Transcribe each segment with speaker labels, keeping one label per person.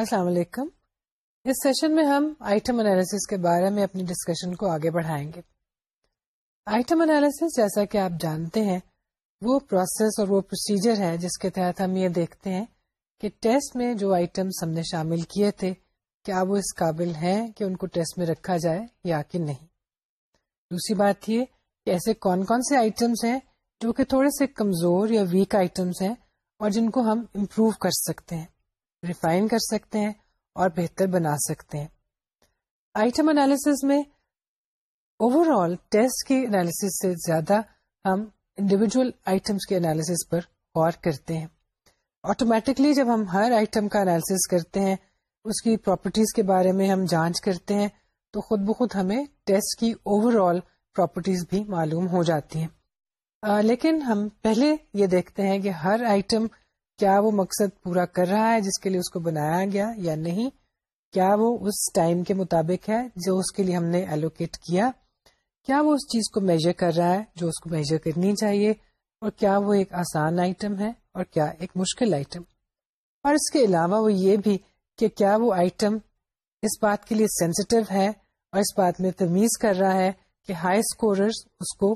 Speaker 1: السلام علیکم۔ اس سیشن میں ہم آئٹم انالیس کے بارے میں اپنی ڈسکشن کو آگے بڑھائیں گے۔ آئٹم انالیس جیسا کہ آپ جانتے ہیں، وہ پروسیس اور وہ پروسیجر ہے جس کے تحت ہم یہ دیکھتے ہیں کہ ٹیسٹ میں جو آئٹمس ہم نے شامل کیے تھے، کیا وہ اس قابل ہیں کہ ان کو ٹیسٹ میں رکھا جائے یا کہ نہیں؟ دوسری بات یہ کہ ایسے کون کون سے آئٹمس ہیں جو کہ تھوڑے سے کمزور یا ویک آئٹمس ہیں اور جن کو ہم امپروو کر سکتے ہیں۔ ریفائن کر سکتے ہیں اور بہتر بنا سکتے ہیں۔ آئٹم انالیس میں اوور آل ٹیسٹ کی انالیس سے زیادہ ہم انڈیویجل آئٹمس کے انالیس پر غور کرتے ہیں۔ آٹومیٹکلی جب ہم ہر آئٹم کا انالیس کرتے ہیں اس کی پراپرٹیز کے بارے میں ہم جانچ کرتے ہیں تو خود بخود ہمیں ٹیسٹ کی اوور آل پراپرٹیز بھی معلوم ہو جاتی ہیں۔ آ, لیکن ہم پہلے یہ دیکھتے ہیں کہ ہر آئٹم کیا وہ مقصد پورا کر رہا ہے جس کے لیے اس کو بنایا گیا یا نہیں؟ کیا وہ اس ٹائم کے مطابق ہے جو اس کے لیے ہم نے ایلوکیٹ کیا؟ کیا وہ اس چیز کو میجر کر رہا ہے جو اس کو میجر کرنی چاہیے؟ اور کیا وہ ایک آسان آئٹم ہے اور کیا ایک مشکل آئٹم اور اس کے علاوہ وہ یہ بھی کہ کیا وہ آئٹم اس بات کے لیے سینسیٹیو ہے اور اس بات میں تمیز کر رہا ہے کہ ہائی اسکوررز اس کو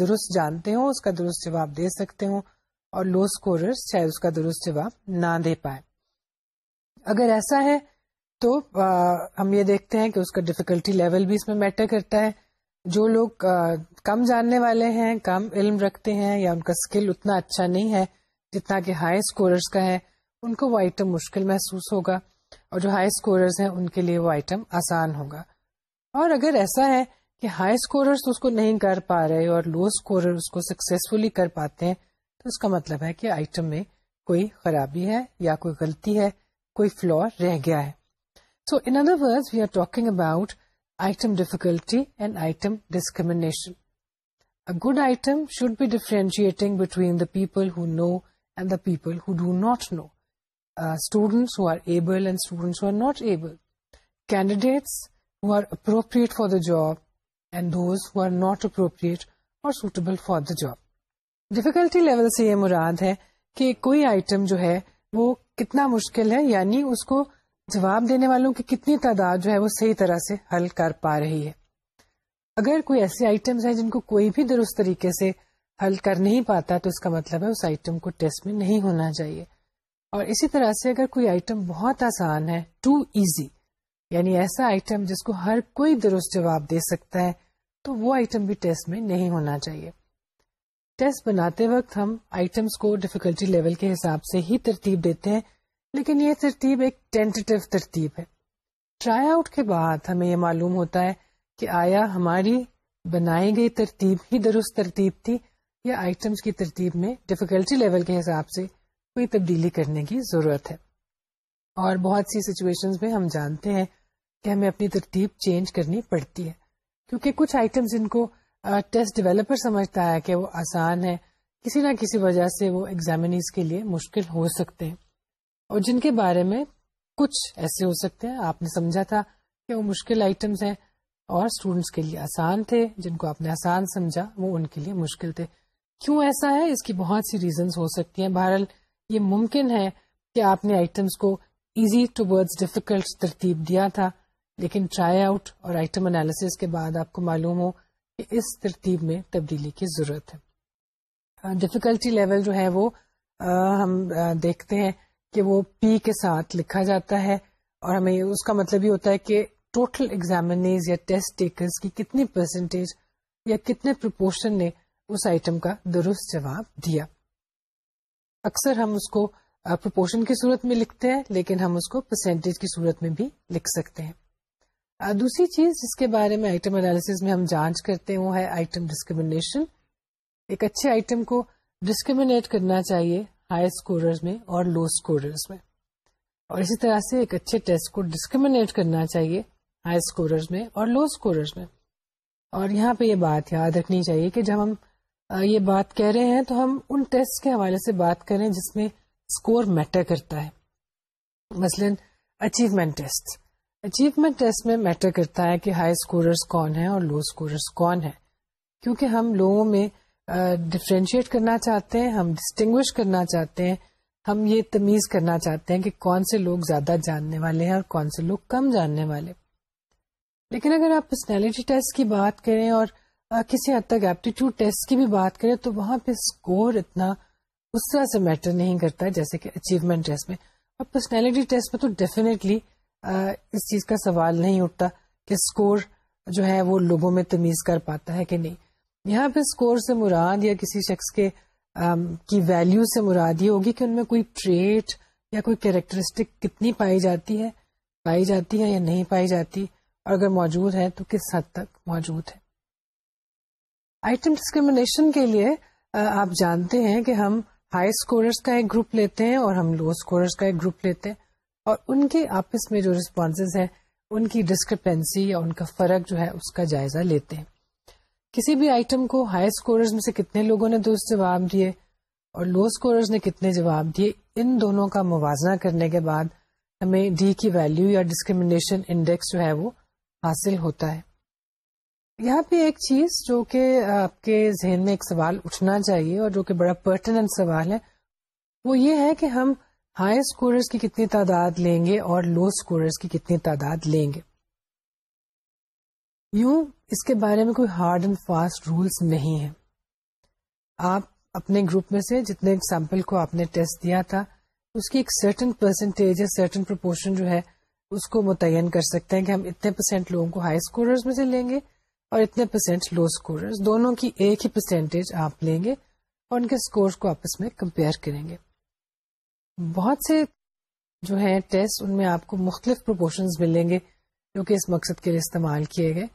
Speaker 1: درست جانتے ہوں، اس کا درست جواب دے سکتے ہوں اور لو اسکورر شاید اس کا درست جواب نہ دے پائے۔ اگر ایسا ہے تو ہم یہ دیکھتے ہیں کہ اس کا ڈفیکلٹی لیول بھی اس میں میٹر کرتا ہے۔ جو لوگ کم جاننے والے ہیں، کم علم رکھتے ہیں یا ان کا اسکل اتنا اچھا نہیں ہے جتنا کہ ہائی اسکوررس کا ہے، ان کو وہ آئٹم مشکل محسوس ہوگا اور جو ہائی اسکوررز ہیں، ان کے لیے وہ آئٹم آسان ہوگا۔ اور اگر ایسا ہے کہ ہائی اسکوررس اس کو نہیں کر پا رہے اور لو اسکورر اس کو سکسیسفلی کر پاتے ہیں تو اس کا مطلب ہے کہ آئٹم میں کوئی خرابی ہے یا کوئی غلطی ہے، کوئی فلور رہ گیا ہے۔ So in other word we are talking about item difficulty and item discrimination good item should be differentiating between the people who know and the people who do not know students who are able and students who are not able candidates who are appropriate for the job and those who are not appropriate or suitable for the job difficulty level سے یہ مراد ہے کہ کوئی item جو ہے وہ کتنا مشکل ہے یعنی اس کو جواب دینے والوں کی کتنی تعداد جو ہے وہ صحیح طرح سے حل کر پا رہی ہے۔ اگر کوئی ایسے آئٹمس ہیں جن کو کوئی بھی درست طریقے سے حل کر نہیں پاتا، تو اس کا مطلب ہے اس آئٹم کو ٹیسٹ میں نہیں ہونا چاہیے۔ اور اسی طرح سے اگر کوئی آئٹم بہت آسان ہے، ٹو ایزی یعنی ایسا آئٹم جس کو ہر کوئی درست جواب دے سکتا ہے، تو وہ آئٹم بھی ٹیسٹ میں نہیں ہونا چاہیے۔ ٹیسٹ بناتے وقت ہم آئٹمس کو ڈفیکلٹی لیول کے حساب سے ہی ترتیب دیتے ہیں، لیکن یہ ترتیب ایک ٹینٹیو ترتیب ہے۔ ٹرائی آؤٹ کے بعد ہمیں یہ معلوم ہوتا ہے کہ آیا ہماری بنائی گئی ترتیب ہی درست ترتیب تھی یا آئٹمس کی ترتیب میں ڈفیکلٹی لیول کے حساب سے کوئی تبدیلی کرنے کی ضرورت ہے۔ اور بہت سی سچویشن میں ہم جانتے ہیں کہ ہمیں اپنی ترتیب چینج کرنی پڑتی ہے، کیونکہ کچھ آئٹمس ان کو ٹیسٹ ڈیولپر سمجھتا ہے کہ وہ آسان ہے۔ کسی نہ کسی وجہ سے وہ ایگزامنیز کے لیے مشکل ہو سکتے ہیں۔ اور جن کے بارے میں کچھ ایسے ہو سکتے ہیں، آپ نے سمجھا تھا کہ وہ مشکل آئٹمس ہیں۔ اور اسٹوڈینٹس کے لیے آسان تھے، جن کو آپ نے آسان سمجھا، وہ ان کے لیے مشکل تھے۔ کیوں ایسا ہے؟ اس کی بہت سی ریزنس ہو سکتی ہیں۔ بہرحال، یہ ممکن ہے کہ آپ نے آئٹمس کو ایزی ٹو ورڈ ڈیفیکلٹ ترتیب دیا تھا، لیکن ٹرائی آؤٹ اور آئٹم انالیس کے بعد آپ کو معلوم ہو اس ترتیب میں تبدیلی کی ضرورت ہے۔ ڈفیکلٹی لیول جو ہے وہ ہم دیکھتے ہیں کہ وہ پی کے ساتھ لکھا جاتا ہے اور ہمیں اس کا مطلب یہ ہوتا ہے کہ ٹوٹل ایگزامنیز یا ٹیسٹ ٹیکرز کی کتنی پرسنٹیج یا کتنے پرپورشن نے اس آئٹم کا درست جواب دیا۔ اکثر ہم اس کو پرپورشن کی صورت میں لکھتے ہیں لیکن ہم اس کو پرسنٹیج کی صورت میں بھی لکھ سکتے ہیں۔ دوسری چیز جس کے بارے میں آئٹم انالیس میں ہم جانچ کرتے ہیں وہ ہے آئٹم ڈسکریمنیشن ایک اچھے آئٹم کو ڈسکریمنیٹ کرنا چاہیے ہائی اسکوررز میں اور لو اسکوررز میں۔ اور اسی طرح سے ایک اچھے ٹیسٹ کو ڈسکریمنیٹ کرنا چاہیے ہائی اسکوررز میں اور لو اسکوررز میں۔ اور یہاں پہ یہ بات یاد رکھنی چاہیے کہ جب ہم یہ بات کہہ رہے ہیں تو ہم ان ٹیسٹ کے حوالے سے بات کریں جس میں اسکور میٹر کرتا ہے۔ مثلاً اچیومنٹ ٹیسٹ اچیومنٹ ٹیسٹ میں میٹر کرتا ہے کہ ہائی اسکوررس کون ہیں اور لو اسکوررس کون ہیں۔ کیونکہ ہم لوگوں میں ڈفرینشیٹ کرنا چاہتے ہیں، ہم ڈسٹنگوش کرنا چاہتے ہیں، ہم یہ تمیز کرنا چاہتے ہیں کہ کون سے لوگ زیادہ جاننے والے ہیں اور کون سے لوگ کم جاننے والے۔ لیکن اگر آپ پرسنالٹی ٹیسٹ کی بات کریں اور کسی حد تک ایپٹیٹیوڈ ٹیسٹ کی بھی بات کریں تو وہاں پہ اسکور اتنا اس طرح سے میٹر نہیں کرتا جیسے کہ اچیومنٹ ٹیسٹ میں۔ اور پرسنالٹی ٹیسٹ میں تو ڈیفینیٹلی اس چیز کا سوال نہیں اٹھتا کہ اسکور جو ہے وہ لوگوں میں تمیز کر پاتا ہے کہ نہیں۔ یہاں پہ اسکور سے مراد یا کسی شخص کے کی ویلو سے مراد یہ ہوگی کہ ان میں کوئی ٹریٹ یا کوئی کیریکٹرسٹک کتنی پائی جاتی ہے، پائی جاتی ہے یا نہیں پائی جاتی، اور اگر موجود ہے تو کس حد تک موجود ہے۔ آئٹم ڈسکریمنیشن کے لیے آپ جانتے ہیں کہ ہم ہائی اسکوررس کا ایک گروپ لیتے ہیں اور ہم لو اسکوررس کا ایک گروپ لیتے ہیں۔ اور ان کے آپس میں جو ریسپانس ہیں، ان کی ڈسکرپینسی یا ان کا فرق جو ہے، اس کا جائزہ لیتے ہیں۔ کسی بھی آئٹم کو ہائی اسکوررز میں سے کتنے لوگوں نے دوست جواب دیے اور لو اسکوررز نے کتنے جواب دیے، ان دونوں کا موازنہ کرنے کے بعد ہمیں ڈی کی ویلو یا ڈسکریمنیشن انڈیکس جو ہے، وہ حاصل ہوتا ہے۔ یہاں پہ ایک چیز جو کہ آپ کے ذہن میں ایک سوال اٹھنا چاہیے اور جو کہ بڑا پرٹننٹ سوال ہے، وہ یہ ہے کہ ہم ہائی اسکوررس کی کتنی تعداد لیں گے اور لو اسکوررس کی کتنی تعداد لیں گے؟ یوں اس کے بارے میں کوئی ہارڈ اینڈ فاسٹ رولس نہیں ہے آپ اپنے گروپ میں سے جتنے سیمپل کو آپ نے ٹیسٹ دیا تھا، اس کی ایک سرٹن پرسنٹیج یا سرٹن پرپورشن جو ہے، اس کو متعین کر سکتے ہیں کہ ہم اتنے پرسینٹ لوگوں کو ہائی اسکوررز میں سے لیں گے اور اتنے پرسینٹ لو اسکوررز دونوں کی ایک ہی پرسینٹیج آپ لیں گے اور ان کے اسکورس کو آپس میں کمپیئر کریں گے۔ بہت سے جو ہیں ٹیسٹ ان میں آپ کو مختلف پروپورشنز ملیں گے جو کہ اس مقصد کے لیے استعمال کیے گئے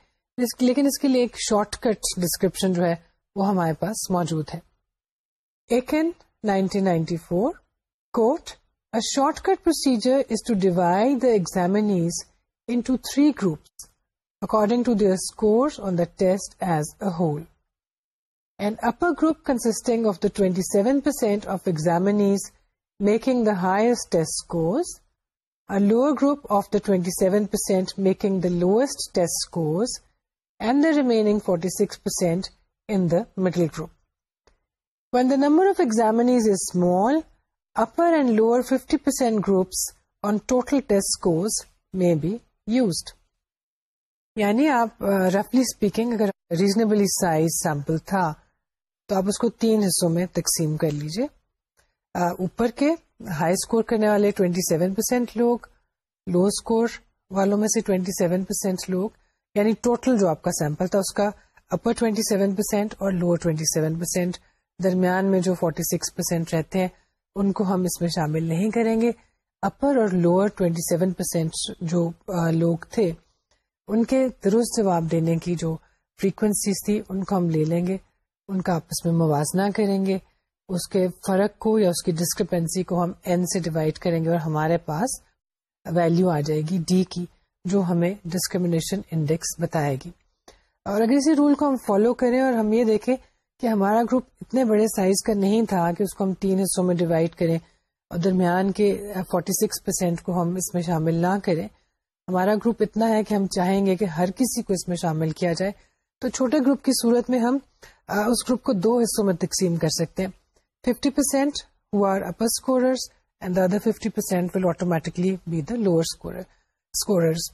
Speaker 1: لیکن اس کے لیے ایک شارٹ کٹ ڈسکرپشن جو ہے وہ ہمارے پاس موجود ہے ایک nineteen ninety four quote A shortcut procedure is to divide the examinees into three groups according to their scores on the test as a whole. An upper group consisting of the 27% of examinees making the highest test scores, a lower group of the 27% making the lowest test scores, and the remaining 46% in the middle group. When the number of examinees is small, upper and lower 50% groups on total test scores may be used. یعنی آپ رفلی speaking اگر reasonably size sample تھا تو آپ اس کو تین حصوں میں تقسیم کر لیجیے اوپر کے ہائی اسکور کرنے والے 27 پرسینٹ لوگ، لو اسکور والوں میں سے 27 پرسینٹ لوگ یعنی ٹوٹل جو آپ کا سیمپل تھا اس کا اپر 27 پرسینٹ اور لوور 27 پرسینٹ درمیان میں جو 46 پرسینٹ رہتے ہیں، ان کو ہم اس میں شامل نہیں کریں گے۔ اپر اور لوور 27 پرسینٹ جو لوگ تھے، ان کے درست جواب دینے کی جو فریکوینسیز تھی، ان کو ہم لے لیں گے۔ ان کا آپس میں موازنہ کریں گے۔ اس کے فرق کو یا اس کی ڈسکرپینسی کو ہم این سے ڈیوائڈ کریں گے اور ہمارے پاس ویلو آ جائے گی ڈی کی، جو ہمیں ڈسکریمنیشن انڈیکس بتائے گی۔ اور اگر اسی رول کو ہم فالو کریں اور ہم یہ دیکھیں کہ ہمارا گروپ اتنے بڑے سائز کا نہیں تھا کہ اس کو ہم تین حصوں میں ڈیوائڈ کریں اور درمیان کے فورٹی سکس پرسینٹ کو ہم اس میں شامل نہ کریں۔ ہمارا گروپ اتنا ہے کہ ہم چاہیں گے کہ ہر کسی کو اس میں شامل کیا جائے۔ تو چھوٹے گروپ کی صورت میں ہم اس گروپ کو دو حصوں میں تقسیم کر سکتے ہیں۔ Fifty percent who are upper scorers and other fifty percent will automatically be the lower scorers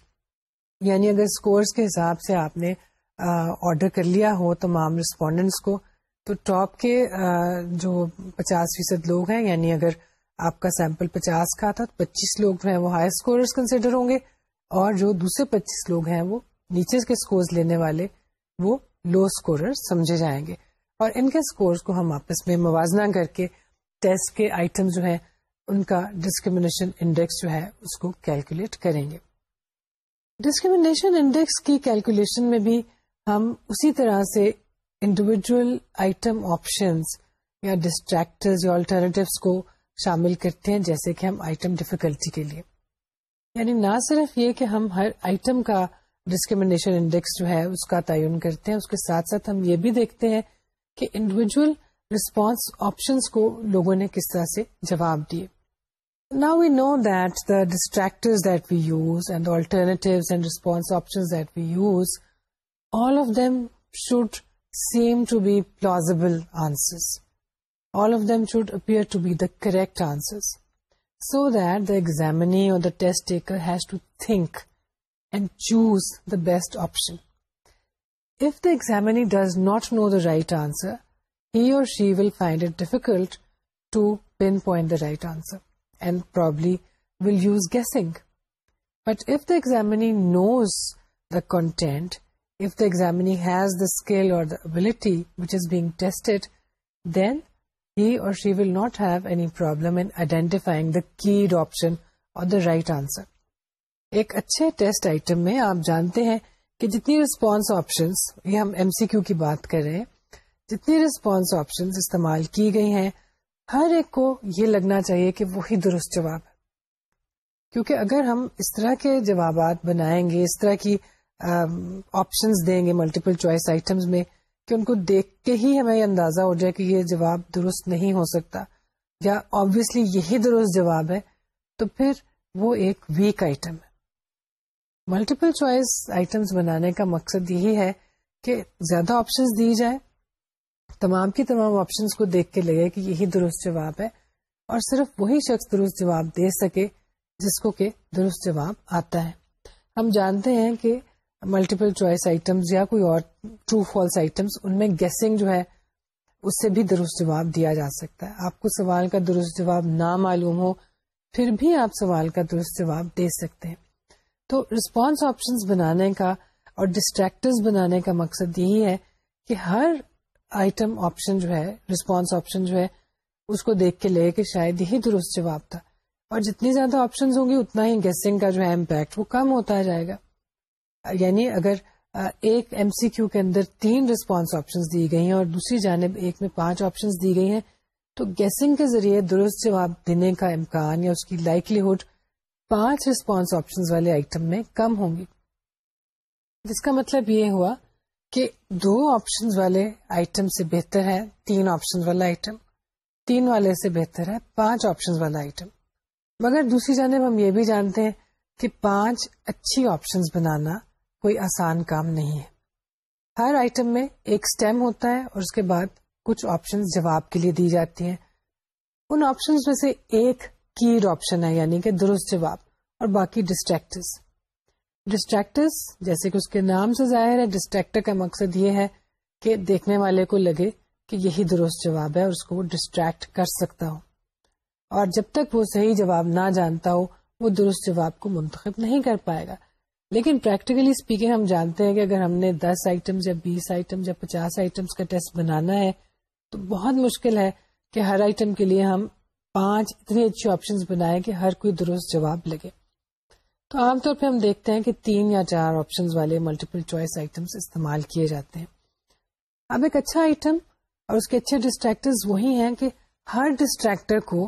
Speaker 1: یعنی اگر اسکورس کے حساب سے آپ نے آرڈر کر لیا ہو تمام ریسپونڈینٹس کو، تو ٹاپ کے جو پچاس فیصد لوگ ہیں یعنی اگر آپ کا سیمپل پچاس کا تھا تو پچیس لوگ جو ہیں وہ ہائی اسکوررس کنسیڈر ہوں گے، اور جو دوسرے پچیس لوگ ہیں وہ نیچے کے اسکورس لینے والے وہ لو اسکورر سمجھے جائیں گے۔ اور ان کے اسکورس کو ہم آپس میں موازنہ کر کے ٹیسٹ کے آئٹم جو ہیں، ان کا ڈسکریمنیشن انڈیکس جو ہے، اس کو کیلکولیٹ کریں گے۔ ڈسکریمنیشن انڈیکس کی کیلکولیشن میں بھی ہم اسی طرح سے انڈیویجل آئٹم آپشنس یا ڈسٹریکٹر یا آلٹرنیٹیوس کو شامل کرتے ہیں، جیسے کہ ہم آئٹم ڈیفیکلٹی کے لیے۔ یعنی نہ صرف یہ کہ ہم ہر آئٹم کا ڈسکریمنیشن انڈیکس جو ہے، اس کا تعین کرتے ہیں، اس کے ساتھ ساتھ ہم یہ بھی دیکھتے ہیں کہ انڈیویجل ریسپانس آپشنس کو لوگوں نے کس طرح سے جواب دیے۔ نا we know that the distractor that we use and alternative and response option that we use all of them should seem to be plausible answer all of them should appear to be the correct answers, so that the examinee or the test taker has to think and choose the best option. If the examinee does not know the right answer, he or she will find it difficult to pinpoint the right answer and probably will use guessing. But if the examinee knows the content, if the examinee has the skill or the ability which is being tested, then he or she will not have any problem in identifying the keyed option or the right answer. ایک اچھے test item میں آپ جانتے ہیں کہ جتنی response option یہ ہم ایم سی کیو کی بات کر رہے ہیں، جتنی رسپانس آپشن استعمال کی گئی ہیں، ہر ایک کو یہ لگنا چاہیے کہ وہی درست جواب ہے۔ کیونکہ اگر ہم اس طرح کے جوابات بنائیں گے، اس طرح کی آپشنس دیں گے ملٹیپل چوائس آئٹمس میں، کہ ان کو دیکھ کے ہی ہمیں اندازہ ہو جائے کہ یہ جواب درست نہیں ہو سکتا، یا آبویسلی یہی درست جواب ہے، تو پھر وہ ایک ویک آئٹم ہے۔ ملٹیپل چوائس آئٹمس بنانے کا مقصد یہی ہے کہ زیادہ آپشنس دی جائے تمام کی تمام آپشنس کو دیکھ کے لگے کہ یہی درست جواب ہے اور صرف وہی شخص درست جواب دے سکے جس کو کہ درست جواب آتا ہے۔ ہم جانتے ہیں کہ ملٹیپل چوائس آئٹمس یا کوئی اور ٹرو فالس آئٹمس ان میں گیسنگ جو ہے، اس سے بھی درست جواب دیا جا سکتا ہے۔ آپ کو سوال کا درست جواب نہ معلوم ہو، پھر بھی آپ سوال کا درست جواب دے سکتے ہیں۔ تو رسپانس آپشن بنانے کا اور ڈسٹریکٹرز بنانے کا مقصد یہی ہے کہ ہر آئٹم آپشن جو ہے رسپانس آپشن جو ہے، اس کو دیکھ کے لے کہ شاید یہی درست جواب تھا۔ اور جتنی زیادہ آپشن ہوں گی، اتنا ہی گیسنگ کا جو ہے امپیکٹ وہ کم ہوتا جائے گا۔ یعنی اگر ایک ایم سی کیو کے اندر تین ریسپانس آپشن دی گئی ہیں اور دوسری جانب ایک میں پانچ آپشن دی گئی ہیں، تو گیسنگ کے ذریعے درست جواب دینے کا امکان یا اس کی لائٹلیہڈ پانچ ریسپانس آپشن والے آئٹم میں کم ہوں گی جس کا مطلب یہ ہوا کہ دو آپشن والے آئٹم سے بہتر ہے، تین آپشن والا آئٹم تین والے سے بہتر ہے، پانچ آپشن والا آئٹم مگر دوسری جانب ہم یہ بھی جانتے ہیں کہ پانچ اچھی آپشن بنانا کوئی آسان کام نہیں ہے۔ ہر آئٹم میں ایک اسٹیم ہوتا ہے اور اس کے بعد کچھ آپشن جواب کے لیے دی جاتی ہیں۔ ان آپشن میں سے ایک کیڈ آپشن ہے یعنی کہ درست جواب، اور باقی ڈسٹریکٹرز ڈسٹریکٹرز جیسے کہ اس کے نام سے ظاہر ہے ڈسٹریکٹر کا مقصد یہ ہے کہ دیکھنے والے کو لگے کہ یہی درست جواب ہے، اور اس کو وہ ڈسٹریکٹ کر سکتا ہو۔ اور جب تک وہ صحیح جواب نہ جانتا ہو، وہ درست جواب کو منتخب نہیں کر پائے گا۔ لیکن پریکٹیکلی اسپیکنگ ہم جانتے ہیں کہ اگر ہم نے دس آئٹمس یا بیس آئٹمس یا پچاس آئٹمس کا ٹیسٹ بنانا ہے، تو بہت مشکل ہے کہ ہر آئٹم کے لیے ہم پانچ اتنی اچھی آپشن بنائے کہ ہر کوئی درست جواب لگے۔ تو عام طور پہ ہم دیکھتے ہیں کہ تین یا چار آپشن والے ملٹیپل چوائس آئٹمس استعمال کیے جاتے ہیں۔ اب ایک اچھا آئٹم اور اس کے اچھے ڈسٹریکٹر وہی ہیں کہ ہر ڈسٹریکٹر کو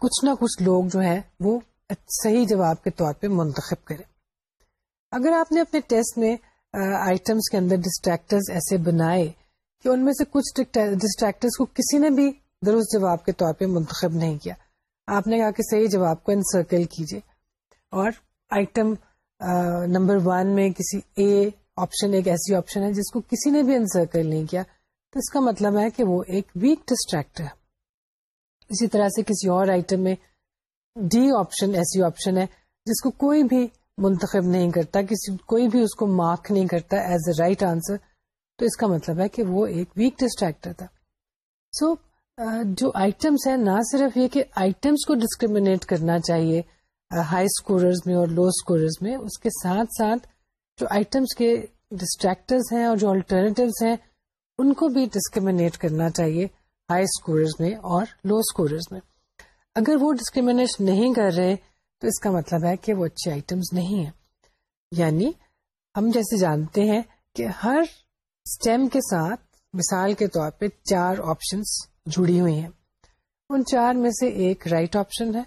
Speaker 1: کچھ نہ کچھ لوگ جو ہے وہ صحیح جواب کے طور پہ منتخب کریں۔ اگر آپ نے اپنے ٹیسٹ میں آئٹمس کے اندر ڈسٹریکٹر ایسے بنائے کہ ان میں سے کچھ ڈسٹریکٹر کو کسی نے بھی درست جواب کے طور پہ منتخب نہیں کیا۔ آپ نے کہا کہ صحیح جواب کو انسرکل کیجیے اور آئٹم نمبر ون میں کسی اے آپشن ایک ایسی آپشن ہے جس کو کسی نے بھی انسرکل نہیں کیا۔ تو اس کا مطلب ہے کہ وہ ایک ویک ڈسٹریکٹر ہے۔ اسی طرح سے کسی اور آئٹم میں ڈی آپشن ایسی آپشن ہے جس کو کوئی بھی منتخب نہیں کرتا کسی کوئی بھی اس کو مارک نہیں کرتا ایز اے رائٹ آنسر تو اس کا مطلب ہے کہ وہ ایک ویک ڈسٹریکٹر تھا۔ سو so, جو آئٹمس ہیں، نہ صرف یہ کہ آئٹمس کو ڈسکریمنیٹ کرنا چاہیے ہائی اسکوررز میں اور لو اسکوررز میں، اس کے ساتھ ساتھ جو آئٹمس کے ڈسٹریکٹرز ہیں اور جو آلٹرنیٹیوز ہیں، ان کو بھی ڈسکریمنیٹ کرنا چاہیے ہائی اسکوررز میں اور لو اسکوررز میں۔ اگر وہ ڈسکریمنیٹ نہیں کر رہے، تو اس کا مطلب ہے کہ وہ اچھے آئٹمس نہیں ہیں۔ یعنی ہم جیسے جانتے ہیں کہ ہر اسٹیم کے ساتھ، مثال کے طور پہ چار آپشنس جڑی ہوئی ہیں۔ ان چار میں سے ایک رائٹ right آپشن ہے،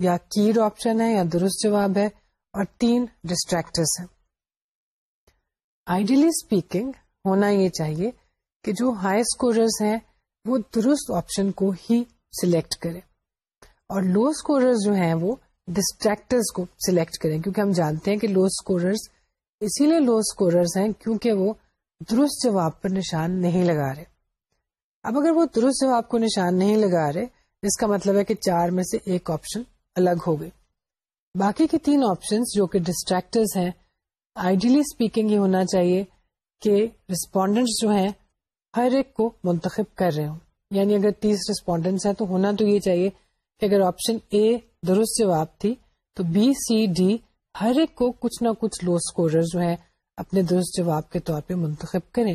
Speaker 1: یا کیڈ آپشن ہے، یا درست جواب ہے، اور تین ڈسٹریکٹرس ہیں۔ آئیڈیلی اسپیکنگ ہونا یہ چاہیے کہ جو ہائی اسکوررز ہیں، وہ درست آپشن کو ہی سلیکٹ کریں۔ اور لو اسکوررز جو ہیں، وہ ڈسٹریکٹرز کو سلیکٹ کریں۔ کیونکہ ہم جانتے ہیں کہ لو اسکوررز اسی لیے لو اسکوررز ہیں، کیونکہ وہ درست جواب پر نشان نہیں لگا رہے۔ اب اگر وہ درست جواب کو نشان نہیں لگا رہے، اس کا مطلب ہے کہ چار میں سے ایک آپشن الگ ہو گئے۔ باقی کے تین آپشن جو کہ ڈسٹریکٹرز ہیں آئیڈیلی اسپیکنگ یہ ہونا چاہیے کہ رسپونڈنٹس جو ہیں، ہر ایک کو منتخب کر رہے ہوں۔ یعنی اگر تیس رسپونڈنٹس ہیں تو ہونا تو یہ چاہیے کہ اگر آپشن اے درست جواب تھی، تو بی سی ڈی ہر ایک کو کچھ نہ کچھ لو اسکورر جو ہے اپنے درست جواب کے طور پہ منتخب کریں۔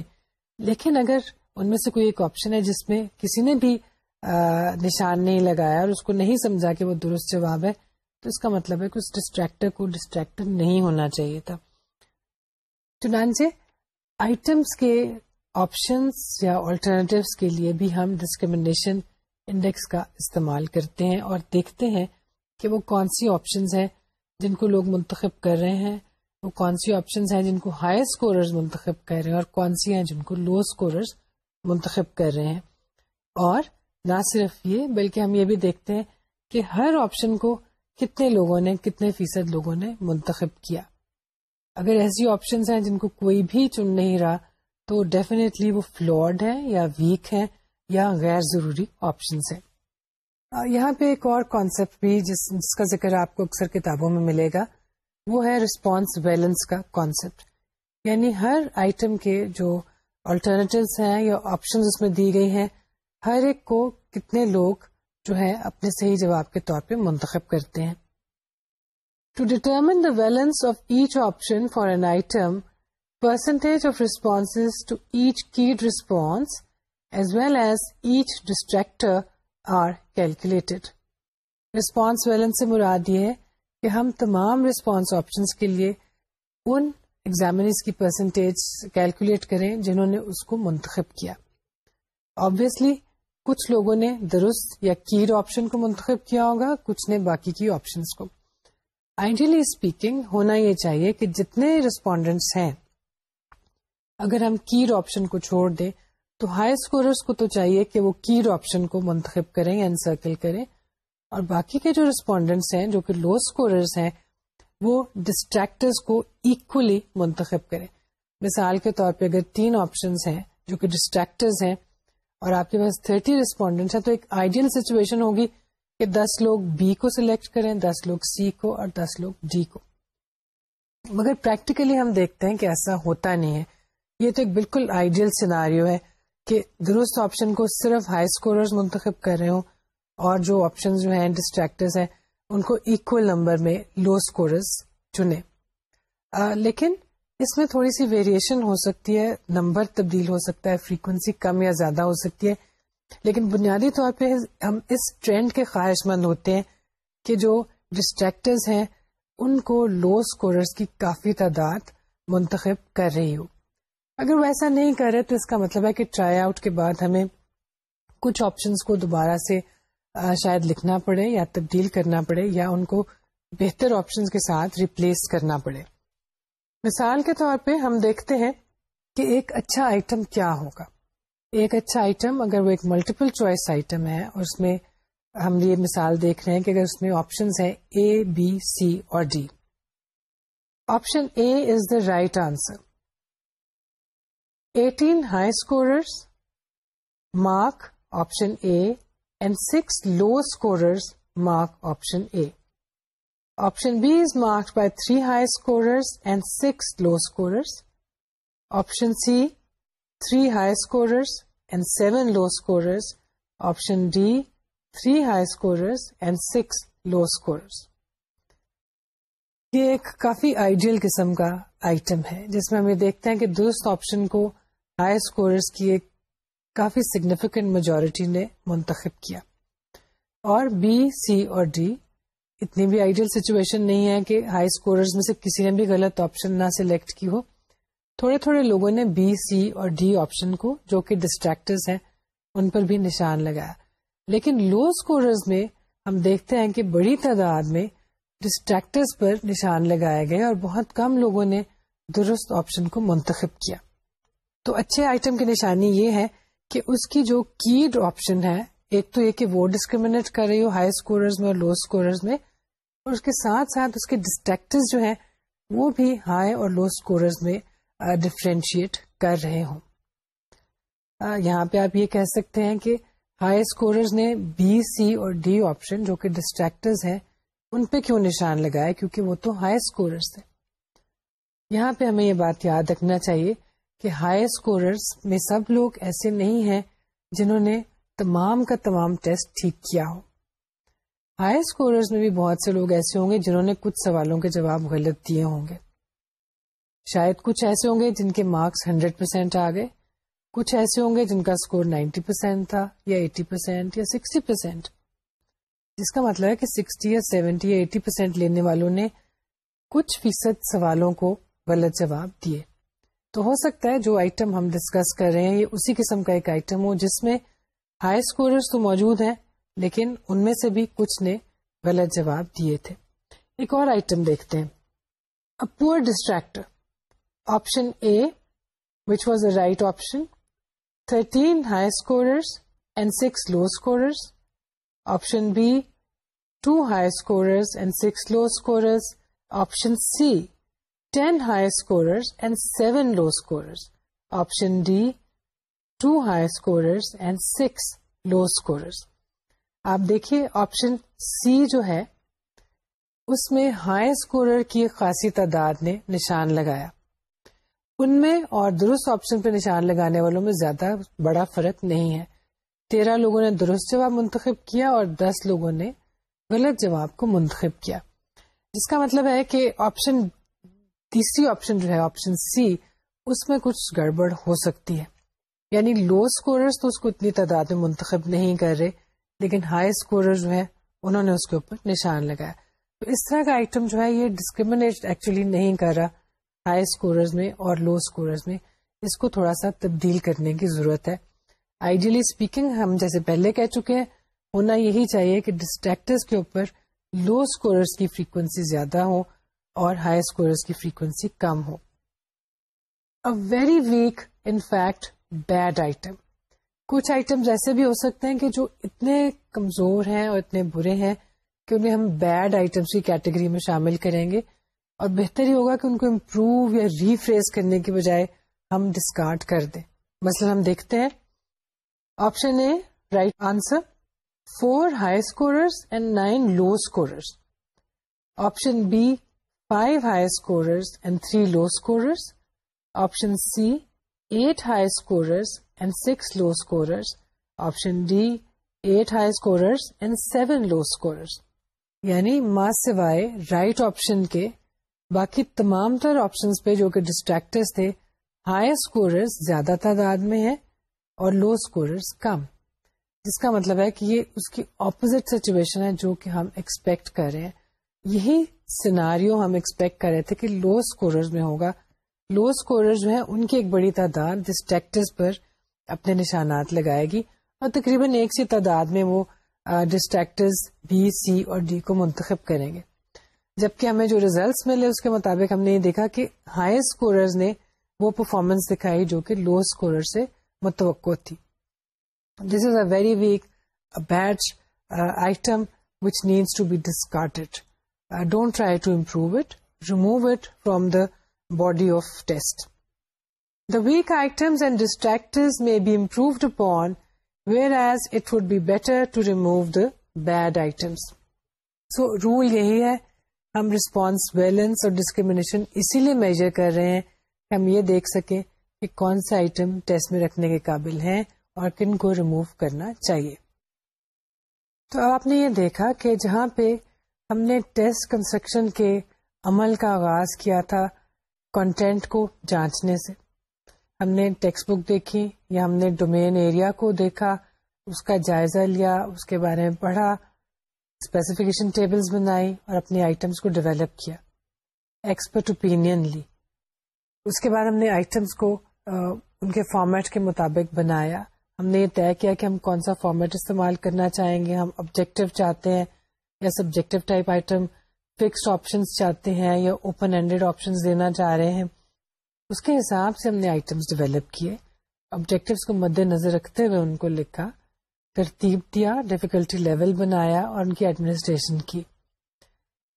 Speaker 1: لیکن اگر ان میں سے کوئی ایک آپشن ہے جس میں کسی نے بھی نشان نہیں لگایا اور اس کو نہیں سمجھا کہ وہ درست جواب ہے، تو اس کا مطلب ہے کہ اس ڈسٹریکٹر کو ڈسٹریکٹر نہیں ہونا چاہیے تھا۔ چنانچہ آئٹمس کے آپشنس یا آلٹرنیٹیوس کے لیے بھی ہم ڈسکریمنیشن انڈیکس کا استعمال کرتے ہیں اور دیکھتے ہیں کہ وہ کون سی آپشنز ہیں جن کو لوگ منتخب کر رہے ہیں، وہ کون سی آپشنز ہیں جن کو ہائی اسکوررز منتخب کر رہے ہیں اور کون سی ہیں جن کو لو اسکوررز منتخب کر رہے ہیں۔ اور نہ صرف یہ، بلکہ ہم یہ بھی دیکھتے ہیں کہ ہر آپشن کو کتنے لوگوں نے، کتنے فیصد لوگوں نے منتخب کیا۔ اگر ایسی آپشنز ہیں جن کو کوئی بھی چن نہیں رہا، تو ڈیفینیٹلی وہ فلوڈ ہے یا ویک ہے یا غیر ضروری آپشنس ہیں۔ یہاں پہ ایک اور کانسیپٹ بھی جس جس کا ذکر آپ کو اکثر کتابوں میں ملے گا، وہ ہے ریسپانس بیلنس کا کانسیپٹ یعنی ہر آئٹم کے جو آلٹرنیٹیوز ہیں یا آپشن اس میں دی گئی ہیں، ہر ایک کو کتنے لوگ جو ہے اپنے صحیح جواب کے طور پہ منتخب کرتے ہیں۔ To determine the balance of each option for an item percentage of response to each key response as well as each distractor are calculated response balance سے مراد یہ ہے کہ ہم تمام ریسپانس آپشنس کے لیے ان ایگزامنیز کی پرسنٹیج کیلکولیٹ کریں جنہوں نے اس کو منتخب کیا۔ آبویسلی کچھ لوگوں نے درست یا کیڈ آپشن کو منتخب کیا ہوگا، کچھ نے باقی کی آپشنس کو۔ آئیڈیلی اسپیکنگ ہونا یہ چاہیے کہ جتنے ریسپونڈینٹس ہیں، اگر ہم کیڈ آپشن کو چھوڑ دیں، تو ہائی اسکوررس کو تو چاہیے کہ وہ کیڈ آپشن کو منتخب کریں یا انسرکل کریں۔ اور باقی کے جو ریسپونڈینٹس ہیں، جو کہ لو اسکوررس ہیں وہ ڈسٹریکٹرز کو ایکولی منتخب کریں مثال کے طور پہ اگر تین آپشنس ہیں جو کہ ڈسٹریکٹرز ہیں اور آپ کے پاس تھرٹی ریسپونڈینٹس ہیں تو ایک آئیڈیل سچویشن ہوگی کہ دس لوگ بی کو سلیکٹ کریں، دس لوگ سی کو اور دس لوگ ڈی کو۔ مگر پریکٹیکلی ہم دیکھتے ہیں کہ ایسا ہوتا نہیں ہے۔ یہ تو ایک بالکل آئیڈیل سیناریو ہے کہ درست آپشن کو صرف ہائی اسکوررز منتخب کر رہے ہوں اور جو آپشن جو ہیں ڈسٹریکٹرز ہیں ان کو اکول نمبر میں لو اسکوررز چنے۔ لیکن اس میں تھوڑی سی ویریشن ہو سکتی ہے نمبر تبدیل ہو سکتا ہے فریکوینسی کم یا زیادہ ہو سکتی ہے۔ لیکن بنیادی طور پہ ہم اس ٹرینڈ کے خواہش مند ہوتے ہیں کہ جو ڈسٹریکٹرز ہیں، ان کو لو اسکوررز کی کافی تعداد منتخب کر رہی ہو اگر وہ ایسا نہیں کر رہے تو اس کا مطلب ہے کہ ٹرائی آؤٹ کے بعد ہمیں کچھ آپشنس کو دوبارہ سے شاید لکھنا پڑے یا تبدیل کرنا پڑے یا ان کو بہتر آپشن کے ساتھ ریپلیس کرنا پڑے۔ مثال کے طور پہ ہم دیکھتے ہیں کہ ایک اچھا آئٹم کیا ہوگا۔ ایک اچھا آئٹم اگر وہ ایک ملٹیپل چوائس آئٹم ہے اور اس میں ہم یہ مثال دیکھ رہے ہیں کہ اگر اس میں آپشن ہیں اے بی سی اور D option A is the right answer 18 high scorers mark option A and six low scorers mark option A option B is marked by three high scorers and six low scorers option C three high scorers and seven low scorers option D three high scorers and six low scorers یہ ایک کافی ideal قسم کا item ہے جس میں ہم یہ دیکھتے ہیں کہ درست آپشن کو ہائی اسکوررز کی ایک کافی سگنیفیکینٹ میجورٹی نے منتخب کیا۔ اور بی سی اور ڈی اتنی بھی آئیڈیل سچویشن نہیں ہے کہ ہائی اسکوررز میں سے کسی نے بھی غلط آپشن نہ سلیکٹ کی ہو۔ تھوڑے تھوڑے لوگوں نے بی سی اور ڈی آپشن کو جو کہ ڈسٹریکٹرز ہیں، ان پر بھی نشان لگایا۔ لیکن لو اسکوررز میں ہم دیکھتے ہیں کہ بڑی تعداد میں ڈسٹریکٹرز پر نشان لگائے گئے اور بہت کم لوگوں نے درست آپشن کو منتخب کیا۔ تو اچھے آئٹم کی نشانی یہ ہے کہ اس کی جو کیڈ آپشن ہے، ایک تو یہ کہ وہ ڈسکریمنیٹ کر رہی ہو ہائی اسکوررز میں اور لو اسکوررز میں، اور اس کے ساتھ ساتھ اس کے ڈسٹریکٹر جو ہیں، وہ بھی ہائی اور لو اسکوررز میں ڈفرینشیٹ کر رہے ہوں۔ یہاں پہ آپ یہ کہہ سکتے ہیں کہ ہائی اسکوررز نے بی سی اور ڈی آپشن جو کہ ڈسٹریکٹرز ہیں، ان پہ کیوں نشان لگایا؟ کیونکہ وہ تو ہائی اسکوررز تھے۔ یہاں پہ ہمیں یہ بات یاد رکھنا چاہیے کہ ہائی اسکوررز میں سب لوگ ایسے نہیں ہیں جنہوں نے تمام کا تمام ٹیسٹ ٹھیک کیا ہو۔ ہائی اسکوررز میں بھی بہت سے لوگ ایسے ہوں گے جنہوں نے کچھ سوالوں کے جواب غلط دیے ہوں گے۔ شاید کچھ ایسے ہوں گے جن کے مارکس ہنڈریڈ پرسینٹ آ گئے۔ کچھ ایسے ہوں گے جن کا اسکور نائنٹی پرسینٹ تھا یا ایٹی پرسینٹ یا سکسٹی پرسینٹ جس کا مطلب ہے کہ سکسٹی یا سیونٹی یا ایٹی پرسینٹ لینے والوں نے کچھ فیصد سوالوں کو غلط جواب دیے۔ تو ہو سکتا ہے جو آئٹم ہم ڈسکس کر رہے ہیں، یہ اسی قسم کا ایک آئٹم ہو، جس میں ہائی اسکوررس تو موجود ہیں، لیکن ان میں سے بھی کچھ نے غلط جواب دیے تھے۔ ایک اور آئٹم دیکھتے ہیں۔ Poor distractor option A which was a right option thirteen high scorers and six low scorers option B two high scorers and six low scorers option C ten high scorers and seven low scorers option D two high scorers and six low scorers آپ دیکھیے option C جو ہے، اس میں high scorer کی خاصی تعداد نے نشان لگایا۔ ان میں اور درست آپشن پہ نشان لگانے والوں میں زیادہ بڑا فرق نہیں ہے۔ تیرہ لوگوں نے درست جواب منتخب کیا اور دس لوگوں نے غلط جواب کو منتخب کیا۔ جس کا مطلب ہے کہ آپشن تیسری آپشن جو ہے آپشن سی اس میں کچھ گڑبڑ ہو سکتی ہے۔ یعنی لو اسکوررس تو اس کو اتنی تعداد میں منتخب نہیں کر رہے، لیکن ہائی اسکورر جو ہے انہوں نے اس کے اوپر نشان لگایا۔ تو اس طرح کا آئٹم جو ہے، یہ ڈسکریمنیٹ ایکچولی نہیں کر رہا۔ ہائی اسکوررز میں اور لو اسکوررز میں اس کو تھوڑا سا تبدیل کرنے کی ضرورت ہے۔ آئیڈیلی اسپیکنگ ہم جیسے پہلے کہہ چکے ہیں، ہونا یہی چاہیے کہ ڈسٹریکٹرز کے اوپر لو اسکوررز کی فریکوینسی زیادہ ہو اور ہائی اسکوررز کی فریکوینسی کم ہو۔ Very weak in fact bad item کچھ آئٹم ایسے بھی ہو سکتے ہیں کہ جو اتنے کمزور ہیں اور اتنے برے ہیں کہ انہیں ہم بیڈ آئٹمس کی کیٹیگری میں شامل کریں گے اور بہتر ہی ہوگا کہ ان کو امپروو یا ریفریز کرنے کی بجائے ہم ڈسکارڈ کر دیں۔ مثلا ہم دیکھتے ہیں۔ Option A right answer four high scorers and nine low scorers option B five high scorers and three low scorers option C eight high scorers and six low scorers option D eight high scorers and seven low scorers یعنی ماں سوائے right option کے باقی تمام تر option پہ جو کہ ڈسٹریکٹرس تھے ہائی اسکوررس زیادہ تعداد میں ہے اور لو اسکوررس کم۔ جس کا مطلب ہے کہ یہ اس کی اپوزٹ سچویشن ہے جو کہ ہم ایکسپیکٹ کر رہے ہیں۔ یہی سیناریو ہم ایکسپیکٹ کر رہے تھے کہ لو اسکوررز میں ہوگا۔ لو اسکورر جو ہے ان کی ایک بڑی تعداد ڈسٹریکٹرز پر اپنے نشانات لگائے گی۔ اور تقریباً ایک سی تعداد میں وہ ڈسٹریکٹرز بی سی اور ڈی کو منتخب کریں گے۔ جبکہ ہمیں جو ریزلٹس ملے، اس کے مطابق ہم نے یہ دیکھا کہ ہائی اسکوررز نے وہ پرفارمنس دکھائی جو کہ لو اسکورر سے متوقع تھی۔ This is a very weak bad item which needs to be discarded don't try to improve it remove it from the body of test The weak items and distractors may be improved upon, whereas it would be better to remove the bad items. So, rule یہی ہے ہم response wellness اور discrimination اسی لیے major کر رہے ہیں کہ ہم یہ دیکھ سکیں کہ کون سے آئٹم ٹیسٹ میں رکھنے کے قابل ہیں اور کن کو ریموو کرنا چاہیے تو اب آپ نے یہ دیکھا کہ جہاں پہ ہم نے ٹیسٹ کنسٹرکشن کے عمل کا آغاز کیا تھا کنٹینٹ کو جانچنے سے۔ ہم نے ٹیکسٹ بک دیکھی یا ہم نے ڈومین ایریا کو دیکھا، اس کا جائزہ لیا، اس کے بارے میں پڑھا اسپیسیفکیشن ٹیبلز بنائی اور اپنے آئٹمس کو ڈیولپ کیا۔ ایکسپرٹ اوپینین لی۔ اس کے بعد ہم نے آئٹمس کو ان کے فارمیٹ کے مطابق بنایا۔ ہم نے یہ طے کیا کہ ہم کون سا فارمیٹ استعمال کرنا چاہیں گے، ہم آبجیکٹو چاہتے ہیں یا subjective type item fixed options چاہتے ہیں یا اوپن ہینڈیڈ آپشنس دینا چاہ رہے ہیں، اس کے حساب سے ہم نے آئٹمس ڈیولپ کیے۔ آبجیکٹوس کو مد نظر رکھتے ہوئے ان کو لکھا، ترتیب دیا، ڈیفیکلٹی لیول بنایا اور ان کی ایڈمنسٹریشن کی۔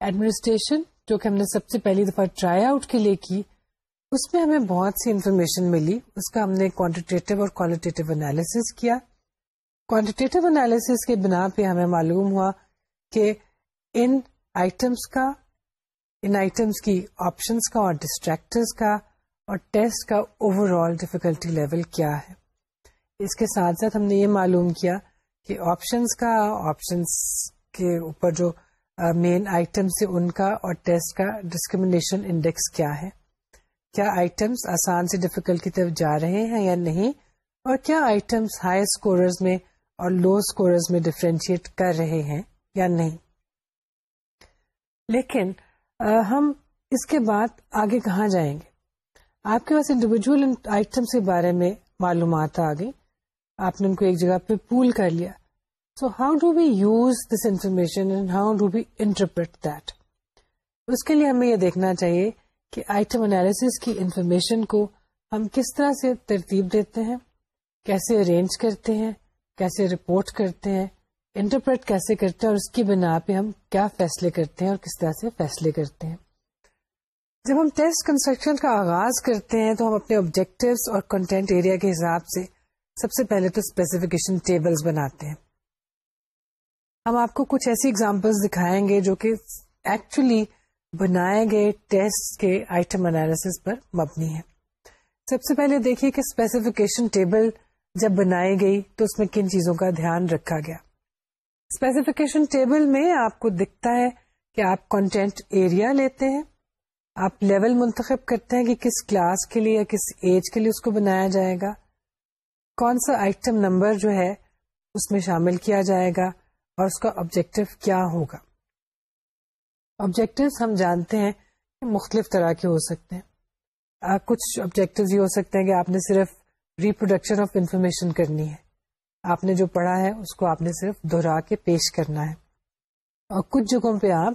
Speaker 1: ایڈمنسٹریشن جو کہ ہم نے سب سے پہلی دفعہ ٹرائی آؤٹ کے لیے کی، اس میں ہمیں بہت سی انفارمیشن ملی۔ اس کا ہم نے کوانٹیٹیو اور کوالٹیٹیو انالیس کیا۔ کوانٹیٹیو انالیس کے بنا پہ ہمیں معلوم ہوا کہ ان آئٹمس کا، ان آئٹمس کی آپشنس کا اور ڈسٹریکٹرس کا اور ٹیسٹ کا اوور آل ڈیفیکلٹی لیول کیا ہے۔ اس کے ساتھ ساتھ ہم نے یہ معلوم کیا کہ آپشنس کا آپشنس کے اوپر جو مین آئٹمس ہے، ان کا اور ٹیسٹ کا ڈسکریمنیشن انڈیکس کیا ہے۔ کیا آئٹمس آسان سے ڈیفیکلٹ کی طرف جا رہے ہیں یا نہیں؟ اور کیا آئٹمس ہائی اسکوررز میں اور لو اسکوررز میں ڈفرینشیٹ کر رہے ہیں؟ یا نہیں۔ لیکن آ, ہم اس کے بعد آگے کہاں جائیں گے؟ آپ کے پاس انڈیویجل آئٹمس کے بارے میں معلومات آ گئی آپ نے ان کو ایک جگہ پہ پول کر لیا۔ So how do we use this information and how do we interpret that اس کے لیے ہمیں یہ دیکھنا چاہیے کہ آئٹم انالیس کی انفارمیشن کو ہم کس طرح سے ترتیب دیتے ہیں کیسے ارینج کرتے ہیں کیسے رپورٹ کرتے ہیں انٹرپریٹ کیسے کرتے ہیں اور اس کی بنا پہ ہم کیا فیصلے کرتے ہیں اور کس طرح سے فیصلے کرتے ہیں؟ جب ہم ٹیسٹ کنسٹرکشن کا آغاز کرتے ہیں تو ہم اپنے آبجیکٹوس اور کنٹینٹ ایریا کے حساب سے سب سے پہلے تو اسپیسیفکیشن ٹیبلز بناتے ہیں۔ ہم آپ کو کچھ ایسی اگزامپلس دکھائیں گے جو کہ ایکچولی بنائے گئے ٹیسٹ کے آئٹم انالیس پر مبنی ہے سب سے پہلے دیکھیے کہ اسپیسیفکیشن ٹیبل جب بنائی گئی تو اس میں کن چیزوں کا دھیان رکھا گیا۔ اسپیسیفکیشن ٹیبل میں آپ کو دکھتا ہے کہ آپ کنٹینٹ ایریا لیتے ہیں۔ آپ لیول منتخب کرتے ہیں کہ کس کلاس کے لیے یا کس ایج کے لیے اس کو بنایا جائے گا۔ کون سا آئٹم نمبر جو ہے اس میں شامل کیا جائے گا اور اس کا آبجیکٹو کیا ہوگا۔ آبجیکٹو ہم جانتے ہیں کہ مختلف طرح کے ہو سکتے ہیں۔ کچھ آبجیکٹو یہ ہو سکتے ہیں کہ آپ نے صرف ریپروڈکشن آف انفارمیشن کرنی ہے۔ آپ نے جو پڑھا ہے، اس کو آپ نے صرف دہرا کے پیش کرنا ہے۔ اور کچھ جگہوں پہ آپ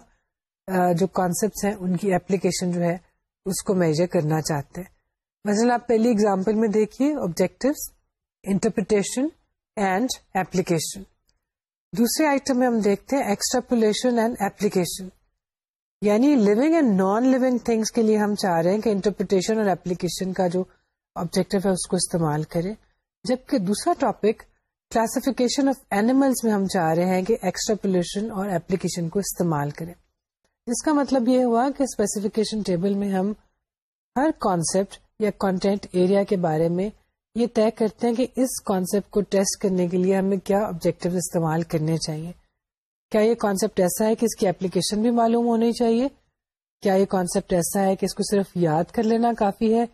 Speaker 1: جو کانسیپٹس ہیں، ان کی اپلیکیشن جو ہے، اس کو میجر کرنا چاہتے ہیں۔ مثلا آپ پہلی اگزامپل میں دیکھیے آبجیکٹوس انٹرپریٹیشن اینڈ ایپلیکیشن دوسرے آئٹم میں ہم دیکھتے ہیں ایکسٹراپولیشن اینڈ ایپلیکیشن یعنی living and non living things کے لیے ہم چاہ رہے ہیں کہ انٹرپریٹیشن اور ایپلیکیشن کا جو آبجیکٹو ہے، اس کو استعمال کرے جبکہ دوسرا ٹاپک کلاسیفیکیشن آف اینیملس میں ہم چاہ رہے ہیں کہ ایکسٹراپولیشن اور ایپلیکیشن کو استعمال کرے جس کا مطلب یہ ہوا کہ اسپیسیفکیشن ٹیبل میں ہم ہر کانسیپٹ یا کانٹینٹ ایریا کے بارے میں یہ طے کرتے ہیں کہ اس کانسیپٹ کو ٹیسٹ کرنے کے لیے ہمیں کیا آبجیکٹو استعمال کرنے چاہیے۔ کیا یہ کانسیپٹ ایسا ہے کہ اس کی اپلیکیشن بھی معلوم ہونی چاہیے؟ کیا یہ کانسیپٹ ایسا ہے کہ اس کو صرف یاد کر لینا کافی ہے؟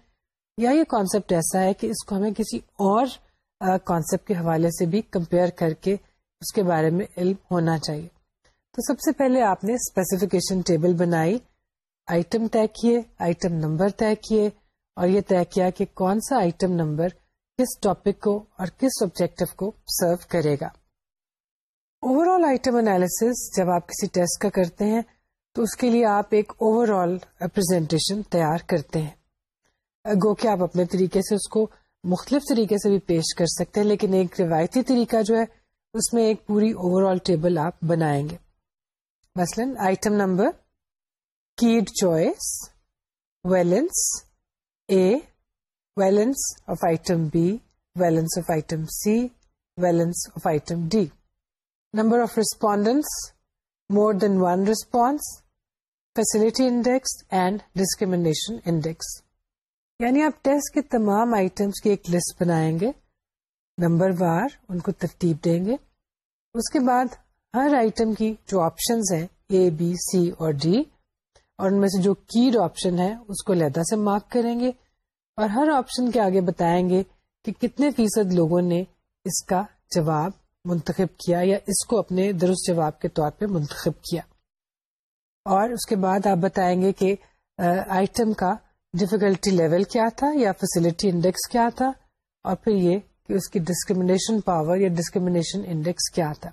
Speaker 1: یا یہ کانسیپٹ ایسا ہے کہ اس کو ہمیں کسی اور کانسیپٹ کے حوالے سے بھی کمپیئر کر کے اس کے بارے میں علم ہونا چاہیے۔ تو سب سے پہلے آپ نے اسپیسیفکیشن ٹیبل بنائی آئٹم طے کیے آئٹم نمبر طے کیے اور یہ طے کیا کہ کون سا آئٹم نمبر کس ٹاپک کو اور کس آبجیکٹو کو سرو کرے گا۔ اوور آل آئٹم انالیس جب آپ کسی ٹیسٹ کا کرتے ہیں، تو اس کے لیے آپ ایک اوور آل ریپرزینٹیشن تیار کرتے ہیں۔ گو کہ آپ اپنے طریقے سے اس کو مختلف طریقے سے بھی پیش کر سکتے ہیں، لیکن ایک روایتی طریقہ جو ہے، اس میں ایک پوری اوور آل ٹیبل آپ بنائیں گے۔ مثلاً item number key choice balance A balance of item B balance of item C balance of item D number of respondents more than one response facility index and discrimination index یعنی آپ test کے تمام items کی ایک list بنائیں گے، number وار ان کو ترتیب دیں گے، اس کے بعد ہر آئٹم کی جو آپشنز ہیں اے بی سی اور ڈی اور ان میں سے جو کیڈ آپشن ہے، اس کو لہدا سے مارک کریں گے، اور ہر آپشن کے آگے بتائیں گے کہ کتنے فیصد لوگوں نے اس کا جواب منتخب کیا یا اس کو اپنے درست جواب کے طور پہ منتخب کیا۔ اور اس کے بعد آپ بتائیں گے کہ آئٹم کا ڈفیکلٹی لیول کیا تھا یا فیسلٹی انڈیکس کیا تھا اور پھر یہ کہ اس کی ڈسکریمنیشن پاور یا ڈسکریمنیشن انڈیکس کیا تھا۔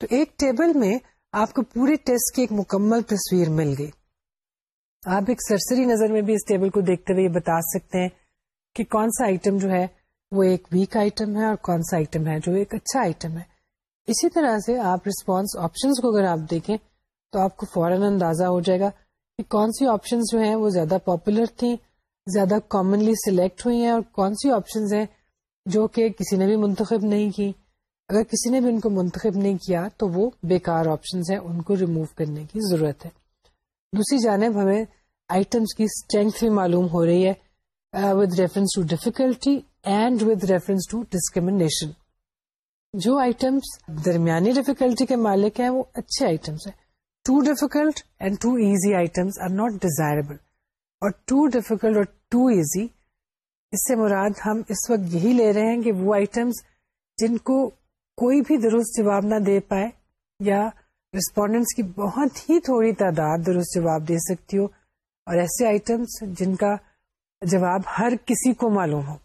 Speaker 1: تو ایک ٹیبل میں آپ کو پورے ٹیسٹ کی ایک مکمل تصویر مل گئی۔ آپ ایک سرسری نظر میں بھی اس ٹیبل کو دیکھتے ہوئے یہ بتا سکتے ہیں کہ کون سا آئٹم جو ہے وہ ایک ویک آئٹم ہے اور کون سا آئٹم ہے جو ایک اچھا آئٹم ہے۔ اسی طرح سے آپ ریسپانس آپشن کو اگر آپ دیکھیں تو آپ کو فوراً اندازہ ہو جائے گا کہ کون سی آپشن جو ہیں وہ زیادہ پاپولر تھیں، زیادہ کامنلی سلیکٹ ہوئی ہیں، اور کون سی آپشنز ہیں جو کہ کسی نے بھی منتخب نہیں کی؟ اگر کسی نے بھی ان کو منتخب نہیں کیا تو وہ بیکار آپشنز ہیں، ان کو ریموو کرنے کی ضرورت ہے۔ دوسری جانب ہمیں آئٹمس کی اسٹرینتھ بھی معلوم ہو رہی ہے with reference to difficulty and with reference to discrimination جو آئٹمس درمیانی ڈیفیکلٹی کے مالک ہیں، وہ اچھے آئٹمس ہیں۔ Too difficult and too easy items are not desirable اور ٹو ڈیفیکلٹ اور ٹو ایزی اس سے مراد ہم اس وقت یہی لے رہے ہیں کہ وہ آئٹمس جن کو کوئی بھی درست جواب نہ دے پائے یا ریسپونڈینٹس کی بہت ہی تھوڑی تعداد درست جواب دے سکتی ہو اور ایسے آئٹمس جن کا جواب ہر کسی کو معلوم ہو۔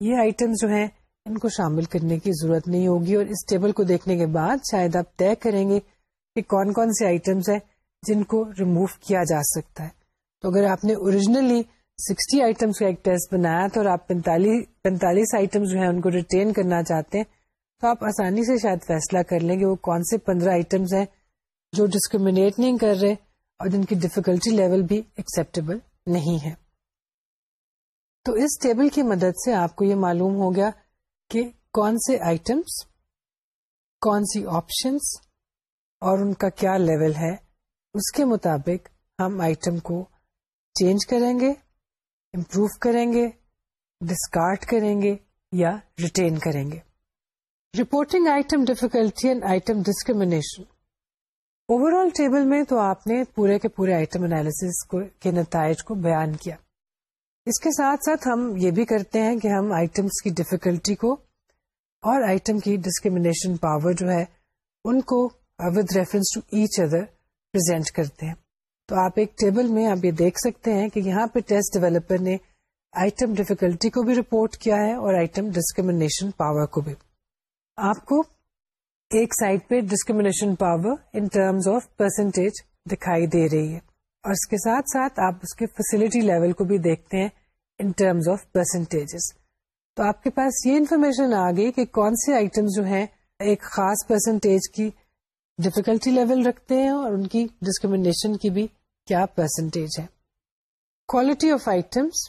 Speaker 1: یہ آئٹمس جو ہیں ان کو شامل کرنے کی ضرورت نہیں ہوگی اور اس ٹیبل کو دیکھنے کے بعد شاید آپ طے کریں گے کہ کون کون سے آئٹمس ہیں جن کو ریموو کیا جا سکتا ہے۔ تو اگر آپ نے اوریجنلی سکسٹی آئٹمس کا ایک ٹیسٹ بنایا تو اور آپ پینتالیس پینتالیس آئٹم جو ہیں ان کو ریٹین کرنا چاہتے ہیں تو آپ آسانی سے شاید فیصلہ کر لیں گے وہ کون سے پندرہ آئٹمس ہیں جو ڈسکریمنیٹ نہیں کر رہے اور جن کی ڈفیکلٹی لیول بھی ایکسپٹیبل نہیں ہے۔ تو اس ٹیبل کی مدد سے آپ کو یہ معلوم ہو گیا کہ کون سے آئٹمس کون سی آپشنس اور ان کا کیا لیول ہے، اس کے مطابق ہم آئٹم کو چینج کریں گے امپروو کریں گے ڈسکارٹ کریں گے یا ریٹین کریں گے۔ Reporting item difficulty and item discrimination overall table میں تو آپ نے پورے کے پورے آئٹم انالیس کے نتائج کو بیان کیا۔ اس کے ساتھ ساتھ ہم یہ بھی کرتے ہیں کہ ہم آئٹمس کی ڈیفیکلٹی کو اور آئٹم کی ڈسکریمنیشن پاور جو ہے، ان کو with reference to each other present کرتے ہیں۔ تو آپ ایک ٹیبل میں آپ یہ دیکھ سکتے ہیں کہ یہاں پہ ٹیسٹ ڈیولپر نے آئٹم ڈیفیکلٹی کو بھی رپورٹ کیا ہے اور آئٹم ڈسکریمنیشن پاور کو بھی۔ آپ کو ایک سائڈ پہ discrimination power in terms of percentage دکھائی دے رہی ہے۔ اور اس کے ساتھ ساتھ آپ اس کے فیسلٹی لیول کو بھی دیکھتے ہیں ان ٹرمز آف پرسنٹیجز تو آپ کے پاس یہ انفارمیشن آ گئی کہ کون سے آئٹم جو ہیں ایک خاص پرسنٹیج کی ڈفیکلٹی لیول رکھتے ہیں اور ان کی ڈسکریمنیشن کی بھی کیا پرسنٹیج ہے۔ کوالٹی آف آئٹمس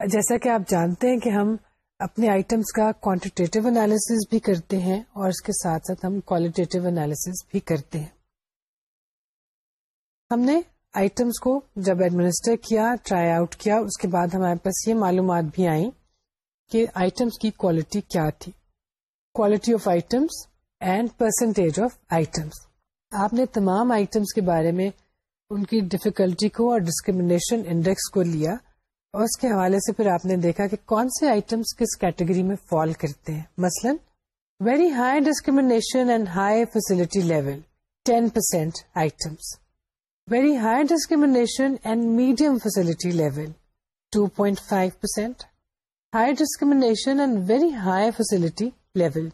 Speaker 1: جیسا کہ آپ جانتے ہیں کہ ہم اپنے آئٹمس کا کوانٹیٹیو انالیس بھی کرتے ہیں اور اس کے ساتھ ساتھ ہم کوالٹیٹیو انالیس بھی کرتے ہیں۔ ہم نے آئٹمس کو جب ایڈمنسٹر کیا ٹرائی آؤٹ کیا، اس کے بعد ہمارے پاس یہ معلومات بھی آئیں کہ آئٹمس کی کوالٹی کیا تھی۔ Quality of items and percentage of items آپ نے تمام آئٹمس کے بارے میں ان کی ڈیفیکلٹی کو اور ڈسکریمنیشن انڈیکس کو لیا اور اس کے حوالے سے پھر آپ نے دیکھا کہ کون سے آئٹمس کس کیٹیگری میں فال کرتے ہیں۔ مثلا very high discrimination and high facility level ten percent items very high discrimination and medium facility level two point five percent high discrimination and very high facility level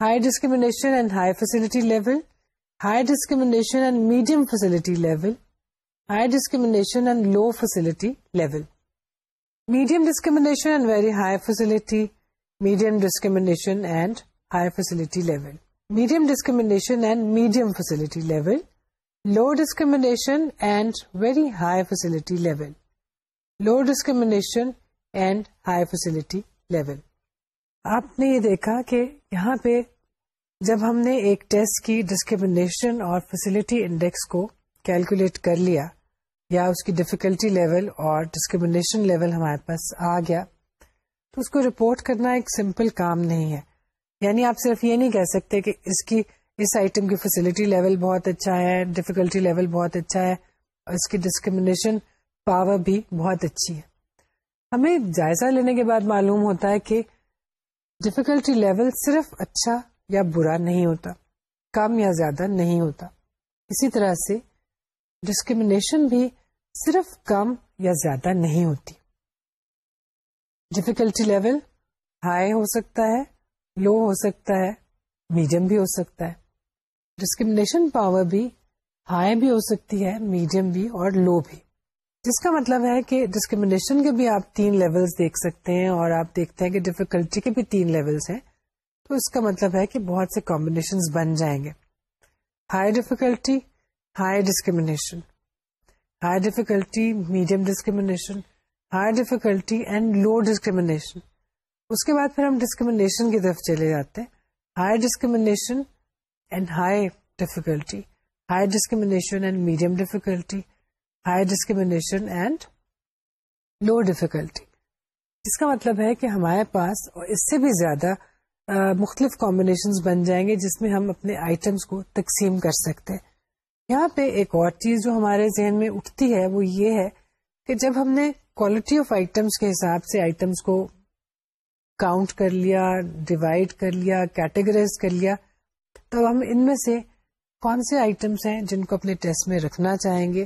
Speaker 1: high discrimination and high facility level, high discrimination and medium facility level, high discrimination and low facility level. Medium discrimination and very high facility, medium discrimination and high facility level. Medium discrimination and medium facility level. Low discrimination and very high facility level. Low discrimination and high facility level. آپ نے یہ دیکھا کہ یہاں پہ جب ہم نے ایک ٹیسٹ کی ڈسکریمنیشن اور فیسلٹی انڈیکس کو کیلکولیٹ کر لیا یا اس کی ڈفیکلٹی لیول اور ڈسکریمنیشن لیول ہمارے پاس آ گیا، تو اس کو رپورٹ کرنا ایک سمپل کام نہیں ہے۔ یعنی آپ صرف یہ نہیں کہہ سکتے کہ اس کی، اس آئٹم کی فیسلٹی لیول بہت اچھا ہے ڈفیکلٹی لیول بہت اچھا ہے، اور اس کی ڈسکریمنیشن پاور بھی بہت اچھی ہے۔ ہمیں جائزہ لینے کے بعد معلوم ہوتا ہے کہ ڈفیکلٹی لیول صرف اچھا یا برا نہیں ہوتا، کم یا زیادہ نہیں ہوتا۔ اسی طرح سے ڈسکریمنیشن بھی صرف کم یا زیادہ نہیں ہوتی۔ ڈفیکلٹی لیول ہائی ہو سکتا ہے لو ہو سکتا ہے میڈیم بھی ہو سکتا ہے۔ ڈسکریمنیشن پاور بھی ہائی بھی ہو سکتی ہے میڈیم بھی اور لو بھی۔ جس کا مطلب ہے کہ ڈسکریمنیشن کے بھی آپ تین لیولز دیکھ سکتے ہیں اور آپ دیکھتے ہیں کہ ڈفیکلٹی کے بھی تین لیولس ہیں، تو اس کا مطلب ہے کہ بہت سے کمبینیشن بن جائیں گے۔ High difficulty high discrimination high difficulty medium discrimination high difficulty and low discrimination اس کے بعد پھر ہم ڈسکریمنیشن کی طرف چلے جاتے ہیں۔ High discrimination and high difficulty high discrimination and medium difficulty high discrimination and low difficulty جس کا مطلب ہے کہ ہمارے پاس اس سے بھی زیادہ مختلف کمبینیشن بن جائیں گے جس میں ہم اپنے آئٹمس کو تقسیم کر سکتے ہیں۔ یہاں پہ ایک اور چیز جو ہمارے ذہن میں اٹھتی ہے وہ یہ ہے کہ جب ہم نے کوالٹی آف آئٹمس کے حساب سے آئٹمس کو کاؤنٹ کر لیا ڈیوائڈ کر لیا کیٹیگرائز کر لیا، تو ہم ان میں سے کون سے آئٹمس ہیں جن کو اپنے ٹیسٹ میں رکھنا چاہیں گے؟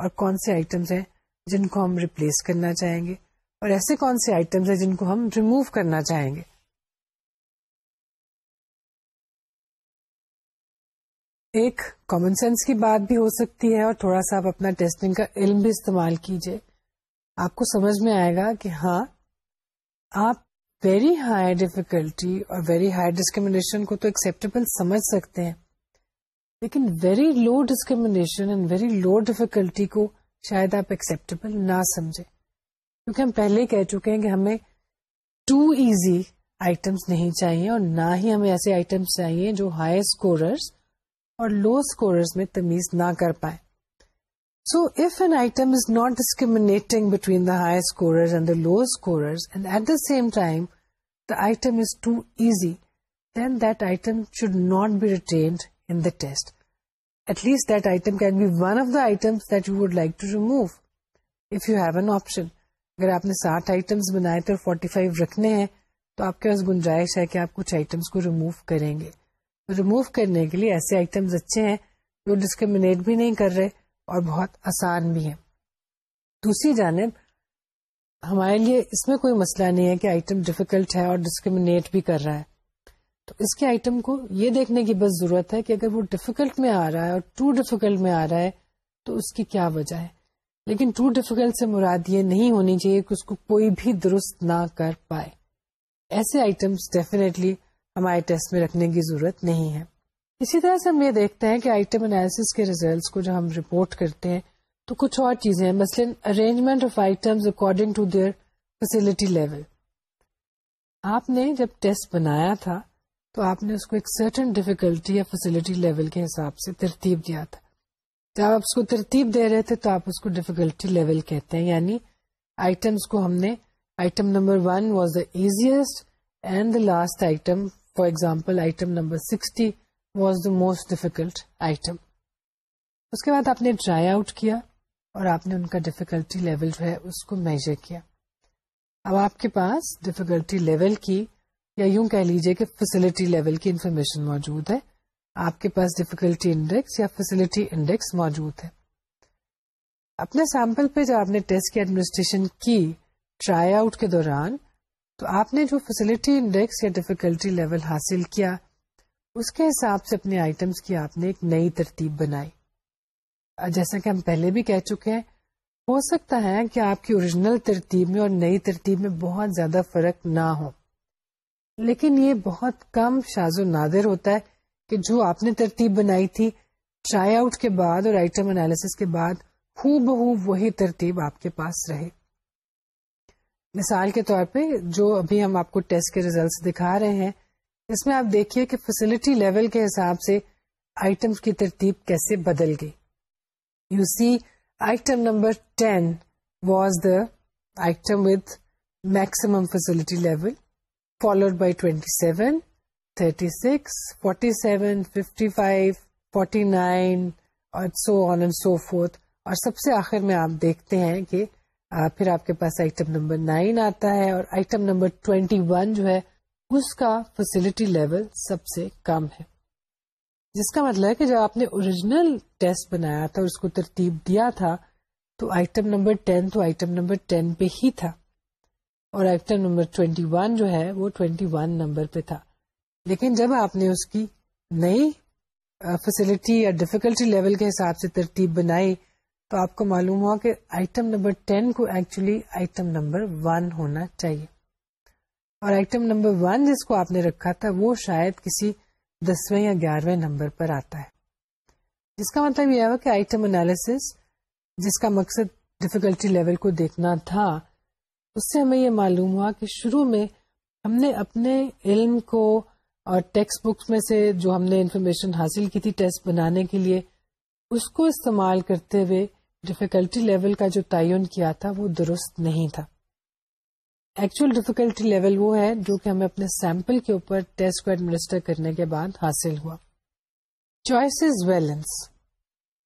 Speaker 1: اور کون سے آئٹمس ہیں جن کو ہم ریپلیس کرنا چاہیں گے؟ اور ایسے کون سے آئٹمس ہیں جن کو ہم ریموو کرنا چاہیں گے؟ ایک کامن سینس کی بات بھی ہو سکتی ہے اور تھوڑا سا آپ اپنا ٹیسٹنگ کا علم بھی استعمال کیجیے آپ کو سمجھ میں آئے گا کہ ہاں آپ ویری ہائی ڈیفیکلٹی اور ویری ہائی ڈسکریمنیشن کو تو ایکسپٹیبل سمجھ سکتے ہیں۔ لیکن very low discrimination and very low difficulty کو شاید آپ ایکسپٹیبل نہ سمجھے کیونکہ ہم پہلے کہہ چکے ہیں کہ ہمیں ٹو ایزی آئٹمس نہیں چاہیے اور نہ ہی ہمیں ایسے آئٹمس چاہیے جو ہائی اسکوررس اور لو اسکوررس میں تمیز نہ کر پائے so if an item is not discriminating between the high scorers and the low scorers and at the same time the item is too easy then that item should not be retained in the test at least that item can be one of the items that you would like to remove if you have an option اگر آپ نے ساٹھ items بنائے تھے اور forty five رکھنے ہیں، تو آپ کے پاس گنجائش ہے کہ آپ کچھ آئٹمس کو ریموو کریں گے۔ ریموو کرنے کے لیے ایسے آئٹمس اچھے ہیں جو ڈسکریمنیٹ بھی نہیں کر رہے اور بہت آسان بھی ہیں۔ دوسری جانب، ہمارے لیے اس میں کوئی مسئلہ نہیں ہے کہ آئٹم ڈیفیکلٹ ہے اور ڈسکریمنیٹ بھی کر رہا ہے۔ تو اس کے آئٹم کو یہ دیکھنے کی بس ضرورت ہے کہ اگر وہ ڈیفیکلٹ میں آ رہا ہے اور ٹو ڈیفیکلٹ میں آ رہا ہے تو اس کی کیا وجہ ہے؟ لیکن ٹو ڈیفیکلٹ سے مراد یہ نہیں ہونی چاہیے کہ اس کو کوئی بھی درست نہ کر پائے۔ ایسے آئٹمس ڈیفینیٹلی ہمارے ٹیسٹ میں رکھنے کی ضرورت نہیں ہے۔ اسی طرح سے ہم یہ دیکھتے ہیں کہ آئٹم انالیس کے ریزلٹس کو جو ہم رپورٹ کرتے ہیں تو کچھ اور چیزیں ہیں۔ مثلاً arrangement of item according to their facility level آپ نے جب ٹیسٹ بنایا تھا تو آپ نے اس کو ایک سرٹن ڈیفیکلٹی یا فیسلٹی لیول کے حساب سے ترتیب دیا تھا۔ جب آپ اس کو ترتیب دے رہے تھے تو آپ اس کو ڈیفیکلٹی لیول کہتے ہیں یعنی آئٹمس کو ہم نے item number one was the easiest and the last item for example item number sixty was the most difficult item اس کے بعد آپ نے ٹرائی آؤٹ کیا اور آپ نے ان کا ڈیفیکلٹی لیول جو ہے اس کو میجر کیا۔ اب آپ کے پاس ڈیفیکلٹی لیول کی یا یوں کہہ لیجیے کہ فیسلٹی لیول کی انفارمیشن موجود ہے۔ آپ کے پاس ڈیفیکلٹی انڈیکس یا فیسلٹی انڈیکس موجود ہے۔ اپنے سیمپل پہ جب آپ نے ٹیسٹ کی ایڈمنسٹریشن کی ٹرائی آؤٹ کے دوران، تو آپ نے جو فیسلٹی انڈیکس یا ڈیفیکلٹی لیول حاصل کیا، اس کے حساب سے اپنے آئٹمس کی آپ نے ایک نئی ترتیب بنائی۔ جیسا کہ ہم پہلے بھی کہہ چکے ہیں، ہو سکتا ہے کہ آپ کی اوریجنل ترتیب میں اور نئی ترتیب میں بہت زیادہ فرق نہ ہو۔ لیکن یہ بہت کم شاز و نادر ہوتا ہے کہ جو آپ نے ترتیب بنائی تھی ٹرائی آؤٹ کے بعد اور آئٹم انالیس کے بعد ہو بہو وہی ترتیب آپ کے پاس رہے۔ مثال کے طور پہ جو ابھی ہم آپ کو ٹیسٹ کے ریزلٹس دکھا رہے ہیں، اس میں آپ دیکھیے کہ فیسلٹی لیول کے حساب سے آئٹم کی ترتیب کیسے بدل گئی۔ You see item number ten was the item with maximum facility level followed by twenty seven thirty six forty seven fifty five forty nine اور so on and so fourth اور سب سے آخر میں آپ دیکھتے ہیں کہ پھر آپ کے پاس آئٹم نمبر نائن آتا ہے اور آئٹم نمبر ٹوینٹی ون جو ہے، اس کا فیسلٹی لیول سب سے کم ہے۔ جس کا مطلب ہے کہ جب آپ نے اوریجنل ٹیسٹ بنایا تھا اور اس کو ترتیب دیا تھا، تو آئٹم نمبر ٹین تو آئٹم نمبر ٹین پہ ہی تھا۔ اور آئٹم نمبر ٹوینٹی ون جو ہے وہ ٹوینٹی ون نمبر پہ تھا۔ لیکن جب آپ نے اس کی نئی فیسلٹی یا ڈیفیکلٹی لیول کے حساب سے ترتیب بنائی، تو آپ کو معلوم ہوا کہ آئٹم نمبر ٹین کو ایکچولی آئٹم نمبر ون ہونا چاہیے۔ اور آئٹم نمبر ون جس کو آپ نے رکھا تھا، وہ شاید کسی دسویں یا گیارہویں نمبر پر آتا ہے۔ جس کا مطلب یہ ہوا کہ آئٹم انالیس جس کا مقصد ڈفیکلٹی لیول کو دیکھنا تھا اس سے ہمیں یہ معلوم ہوا کہ شروع میں ہم نے اپنے علم کو اور ٹیکسٹ بکس میں سے جو ہم نے انفارمیشن حاصل کی تھی ٹیسٹ بنانے کے لیے، اس کو استعمال کرتے ہوئے ڈفیکلٹی لیول کا جو تعین کیا تھا وہ درست نہیں تھا۔ ایکچوئل ڈیفیکلٹی لیول وہ ہے جو کہ ہمیں اپنے سیمپل کے اوپر ٹیسٹ کو ایڈمنسٹر کرنے کے بعد حاصل ہوا۔ چوائس ویلنس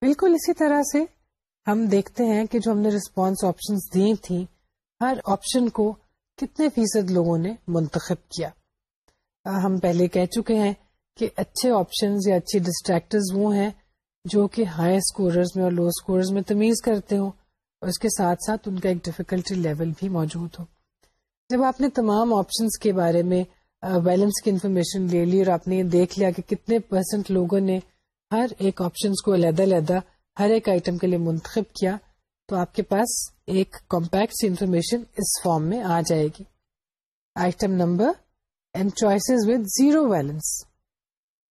Speaker 1: بالکل اسی طرح سے ہم دیکھتے ہیں کہ جو ہم نے ریسپانس آپشن دی تھیں ہر آپشن کو کتنے فیصد لوگوں نے منتخب کیا۔ ہم پہلے کہہ چکے ہیں کہ اچھے آپشن یا اچھی ڈسٹریکٹرز وہ ہیں جو کہ ہائی اسکوررز میں اور لو اسکوررز میں تمیز کرتے ہوں اور اس کے ساتھ ساتھ ان کا ایک ڈیفیکلٹی لیول بھی موجود ہو۔ جب آپ نے تمام آپشنس کے بارے میں بیلنس کی انفارمیشن لے لی اور آپ نے یہ دیکھ لیا کہ کتنے پرسنٹ لوگوں نے ہر ایک آپشن کو علیحدہ علیحدہ ہر ایک آئٹم کے لیے منتخب کیا تو آپ کے پاس ایک کمپیکٹ انفارمیشن اس فارم میں آ جائے گی۔ Item number and choices with zero balance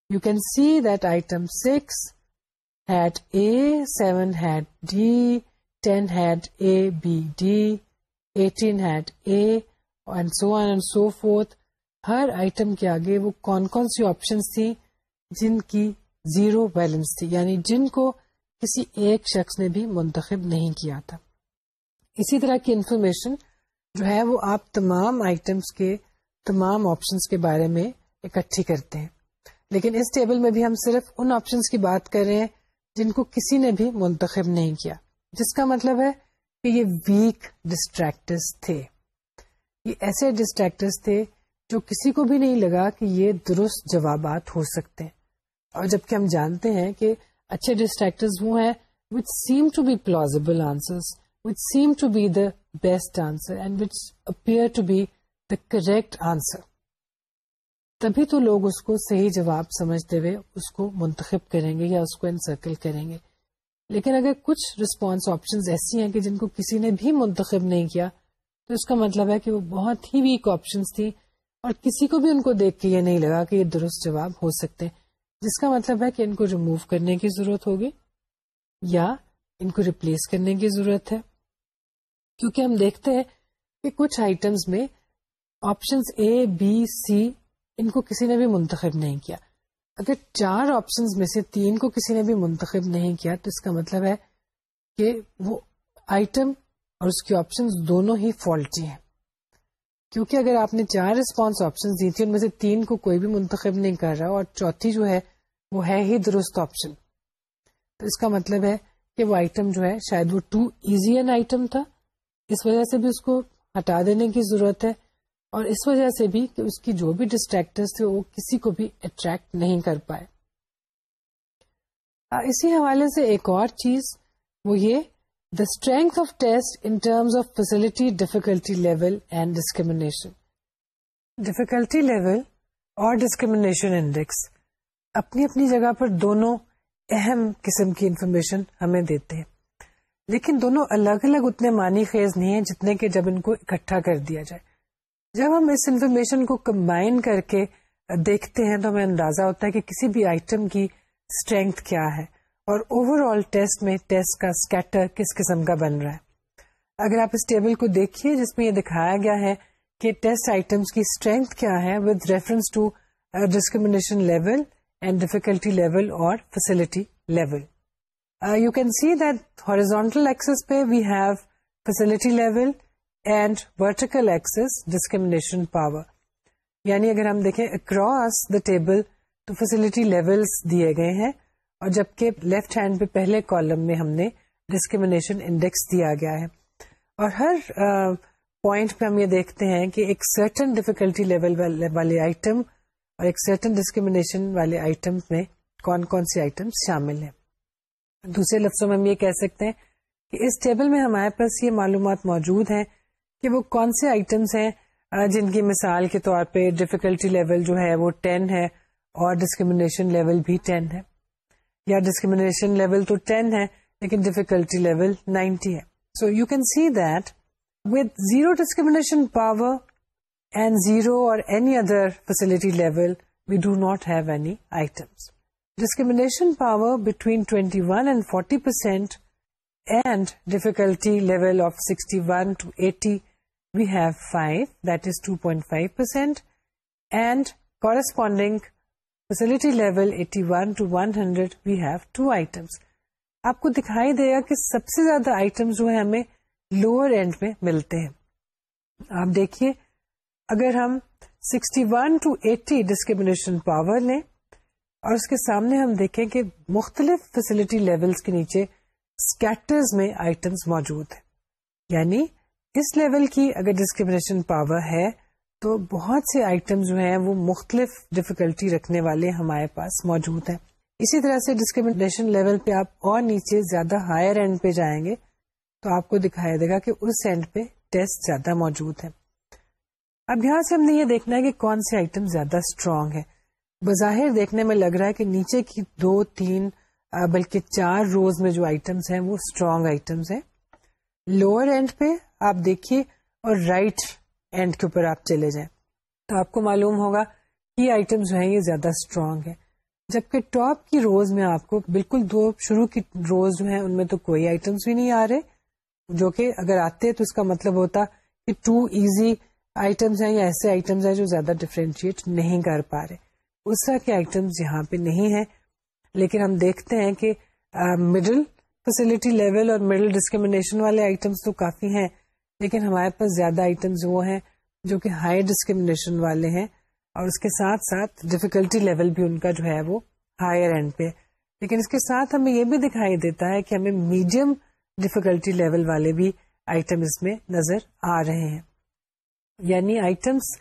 Speaker 1: you can see that item six had A seven had D ten had A B D eighteen had A and so and so forth Hare item کے آگے وہ کون کون سی options تھی جن کی zero balance تھی یعنی جن کو کسی ایک شخص نے بھی منتخب نہیں کیا تھا۔ اسی طرح کی انفارمیشن جو ہے وہ آپ تمام آئٹمس کے، تمام آپشنس کے بارے میں اکٹھی کرتے ہیں۔ لیکن اس ٹیبل میں بھی ہم صرف ان آپشنس کی بات کر رہے ہیں جن کو کسی نے بھی منتخب نہیں کیا۔ جس کا مطلب ہے کہ یہ ویک ڈسٹریکٹرز تھے۔ یہ ایسے ڈسٹریکٹرز تھے جو کسی کو بھی نہیں لگا کہ یہ درست جوابات ہو سکتے ہیں۔ اور جبکہ ہم جانتے ہیں کہ اچھے ڈسٹریکٹرز وہ ہیں which seem to be plausible answer which seem to be the best answer and which appear to be the correct answer تبھی تو لوگ اس کو صحیح جواب سمجھتے ہوئے اس کو منتخب کریں گے یا اس کو انسرکل کریں گے. لیکن اگر کچھ ریسپانس آپشن ایسی ہیں کہ جن کو کسی نے بھی منتخب نہیں کیا، تو اس کا مطلب ہے کہ وہ بہت ہی ویک آپشنس تھی اور کسی کو بھی ان کو دیکھ کے یہ نہیں لگا کہ یہ درست جواب ہو سکتے جس کا مطلب ہے کہ ان کو ریموو کرنے کی ضرورت ہوگی یا ان کو ریپلیس کرنے کی ضرورت ہے۔ کیونکہ ہم دیکھتے ہیں کہ کچھ آئٹمس میں آپشن اے بی سی ان کو کسی نے بھی منتخب نہیں کیا۔ اگر چار آپشن میں سے تین کو کسی نے بھی منتخب نہیں کیا تو اس کا مطلب ہے کہ وہ آئٹم اور اس کی آپشن دونوں ہی فالٹی ہیں۔ کیونکہ اگر آپ نے چار ریسپانس آپشن دی تھی، ان میں سے تین کو کوئی بھی منتخب نہیں کر رہا اور چوتھی جو ہے وہ ہے ہی درست آپشن تو اس کا مطلب ہے کہ وہ آئٹم جو ہے شاید وہ ٹو ایزی این آئٹم تھا، اس وجہ سے بھی اس کو ہٹا دینے کی ضرورت ہے اور اس وجہ سے بھی کہ اس کی جو بھی ڈسٹریکٹر تھے وہ کسی کو بھی اٹریکٹ نہیں کر پائے۔ اسی حوالے سے ایک اور چیز، وہ یہ the strength of test in terms of facility difficulty level and discrimination difficulty level اور ڈسکریمنیشن انڈیکس اپنی اپنی جگہ پر دونوں اہم قسم کی انفارمیشن ہمیں دیتے ہیں۔ لیکن دونوں الگ الگ اتنے معنی خیز نہیں ہیں جتنے کہ جب ان کو اکٹھا کر دیا جائے۔ جب ہم اس انفارمیشن کو کمبائن کر کے دیکھتے ہیں تو ہمیں اندازہ ہوتا ہے کہ کسی بھی آئٹم کی اسٹرینتھ کیا ہے اور اوور آل ٹیسٹ میں ٹیسٹ کا اسکیٹر کس قسم کا بن رہا ہے۔ اگر آپ اس ٹیبل کو دیکھیے جس میں یہ دکھایا گیا ہے کہ ٹیسٹ آئٹمس کی اسٹرینتھ کیا ہے with reference to discrimination level and difficulty level اور facility level you can see that horizontal axis پہ we have facility level and vertical axis discrimination power یعنی اگر ہم دیکھیں اکراس دا ٹیبل تو فیسلٹی لیولس دیے گئے ہیں اور جبکہ لیفٹ ہینڈ پہ پہلے کالم میں ہم نے ڈسکریمنیشن انڈیکس دیا گیا ہے اور ہر پوائنٹ پہ ہم یہ دیکھتے ہیں کہ ایک سرٹن ڈیفیکلٹی لیول والے آئٹم اور ایک سرٹن ڈسکریمنیشن والے آئٹم میں کون کون سی آئٹم شامل ہیں۔ دوسرے لفظوں میں ہم یہ کہہ سکتے ہیں کہ اس ٹیبل میں ہمارے پاس یہ معلومات موجود ہیں کہ وہ کون سے آئٹمس ہیں جن کی مثال کے طور پہ ڈیفیکلٹی لیول جو ہے وہ ٹین ہے اور ڈسکریمنیشن لیول بھی ٹین ہے۔ یا ڈسکریمنیشن لیول تو ٹین ہے، لیکن ڈیفیکلٹی لیول نائنٹی ہے۔ So you can see that with zero discrimination power and zero or any other facility level we do not have any items discrimination power between twenty one and forty percent and difficulty level of sixty one to eighty we have 5, that is 2.5%, and corresponding facility level 81 to 100, we have 2 items. آپ کو دکھائی دے گا کہ سب سے زیادہ item جو ہے ہمیں lower and میں ملتے ہیں آپ دیکھیے اگر ہم 61 ٹو 80 ڈسکریمنیشن پاور لیں اور اس کے سامنے ہم دیکھیں کہ مختلف فیسلٹی لیولز کے نیچے اسکیٹرز میں آئٹمس موجود ہیں۔ یعنی اس لیول کی اگر ڈسکریمنیشن پاور ہے تو بہت سے آئٹم جو ہیں وہ مختلف ڈفیکلٹی رکھنے والے ہمارے پاس موجود ہیں۔ اسی طرح سے ڈسکریمنیشن لیول پہ آپ اور نیچے زیادہ ہائر اینڈ پہ جائیں گے تو آپ کو دکھائی دے گا کہ اس اینڈ پہ ٹیسٹ زیادہ موجود ہے اب یہاں سے ہم نے یہ دیکھنا ہے کہ کون سے آئٹم زیادہ اسٹرانگ ہے بظاہر دیکھنے میں لگ رہا ہے کہ نیچے کی دو، تین بلکہ چار روز میں جو آئٹمس ہیں، وہ اسٹرانگ آئٹمس ہیں۔ لوور اینڈ پہ آپ دیکھیے اور رائٹ right اینڈ کے اوپر آپ چلے جائیں۔ تو آپ کو معلوم ہوگا یہ آئٹم جو ہیں، یہ زیادہ اسٹرانگ ہے جبکہ ٹاپ کی روز میں آپ کو بالکل دو، شروع کی روز جو ہیں، ان میں تو کوئی آئٹمس بھی نہیں آ رہے۔ جو کہ اگر آتے تو اس کا مطلب ہوتا کہ ٹو ایزی آئٹمس ہیں یا ایسے آئٹمس ہیں جو زیادہ ڈفرینشیٹ نہیں کر پا رہے۔ اس طرح کے آئٹمس یہاں پہ نہیں ہیں، لیکن ہم دیکھتے ہیں کہ مڈل فیسلٹی لیول اور مڈل ڈسکریمنیشن والے آئٹمس تو کافی ہیں، لیکن ہمارے پاس زیادہ آئٹمس وہ ہیں جو کہ ہائی ڈسکریمنیشن والے ہیں اور اس کے ساتھ ساتھ ڈفیکلٹی لیول بھی ان کا جو ہے وہ ہائر اینڈ پہ لیکن اس کے ساتھ ہمیں یہ بھی دکھائی دیتا ہے کہ ہمیں میڈیم ڈفیکلٹی لیول والے بھی آئٹم اس میں نظر آ رہے ہیں۔ یعنی آئٹمس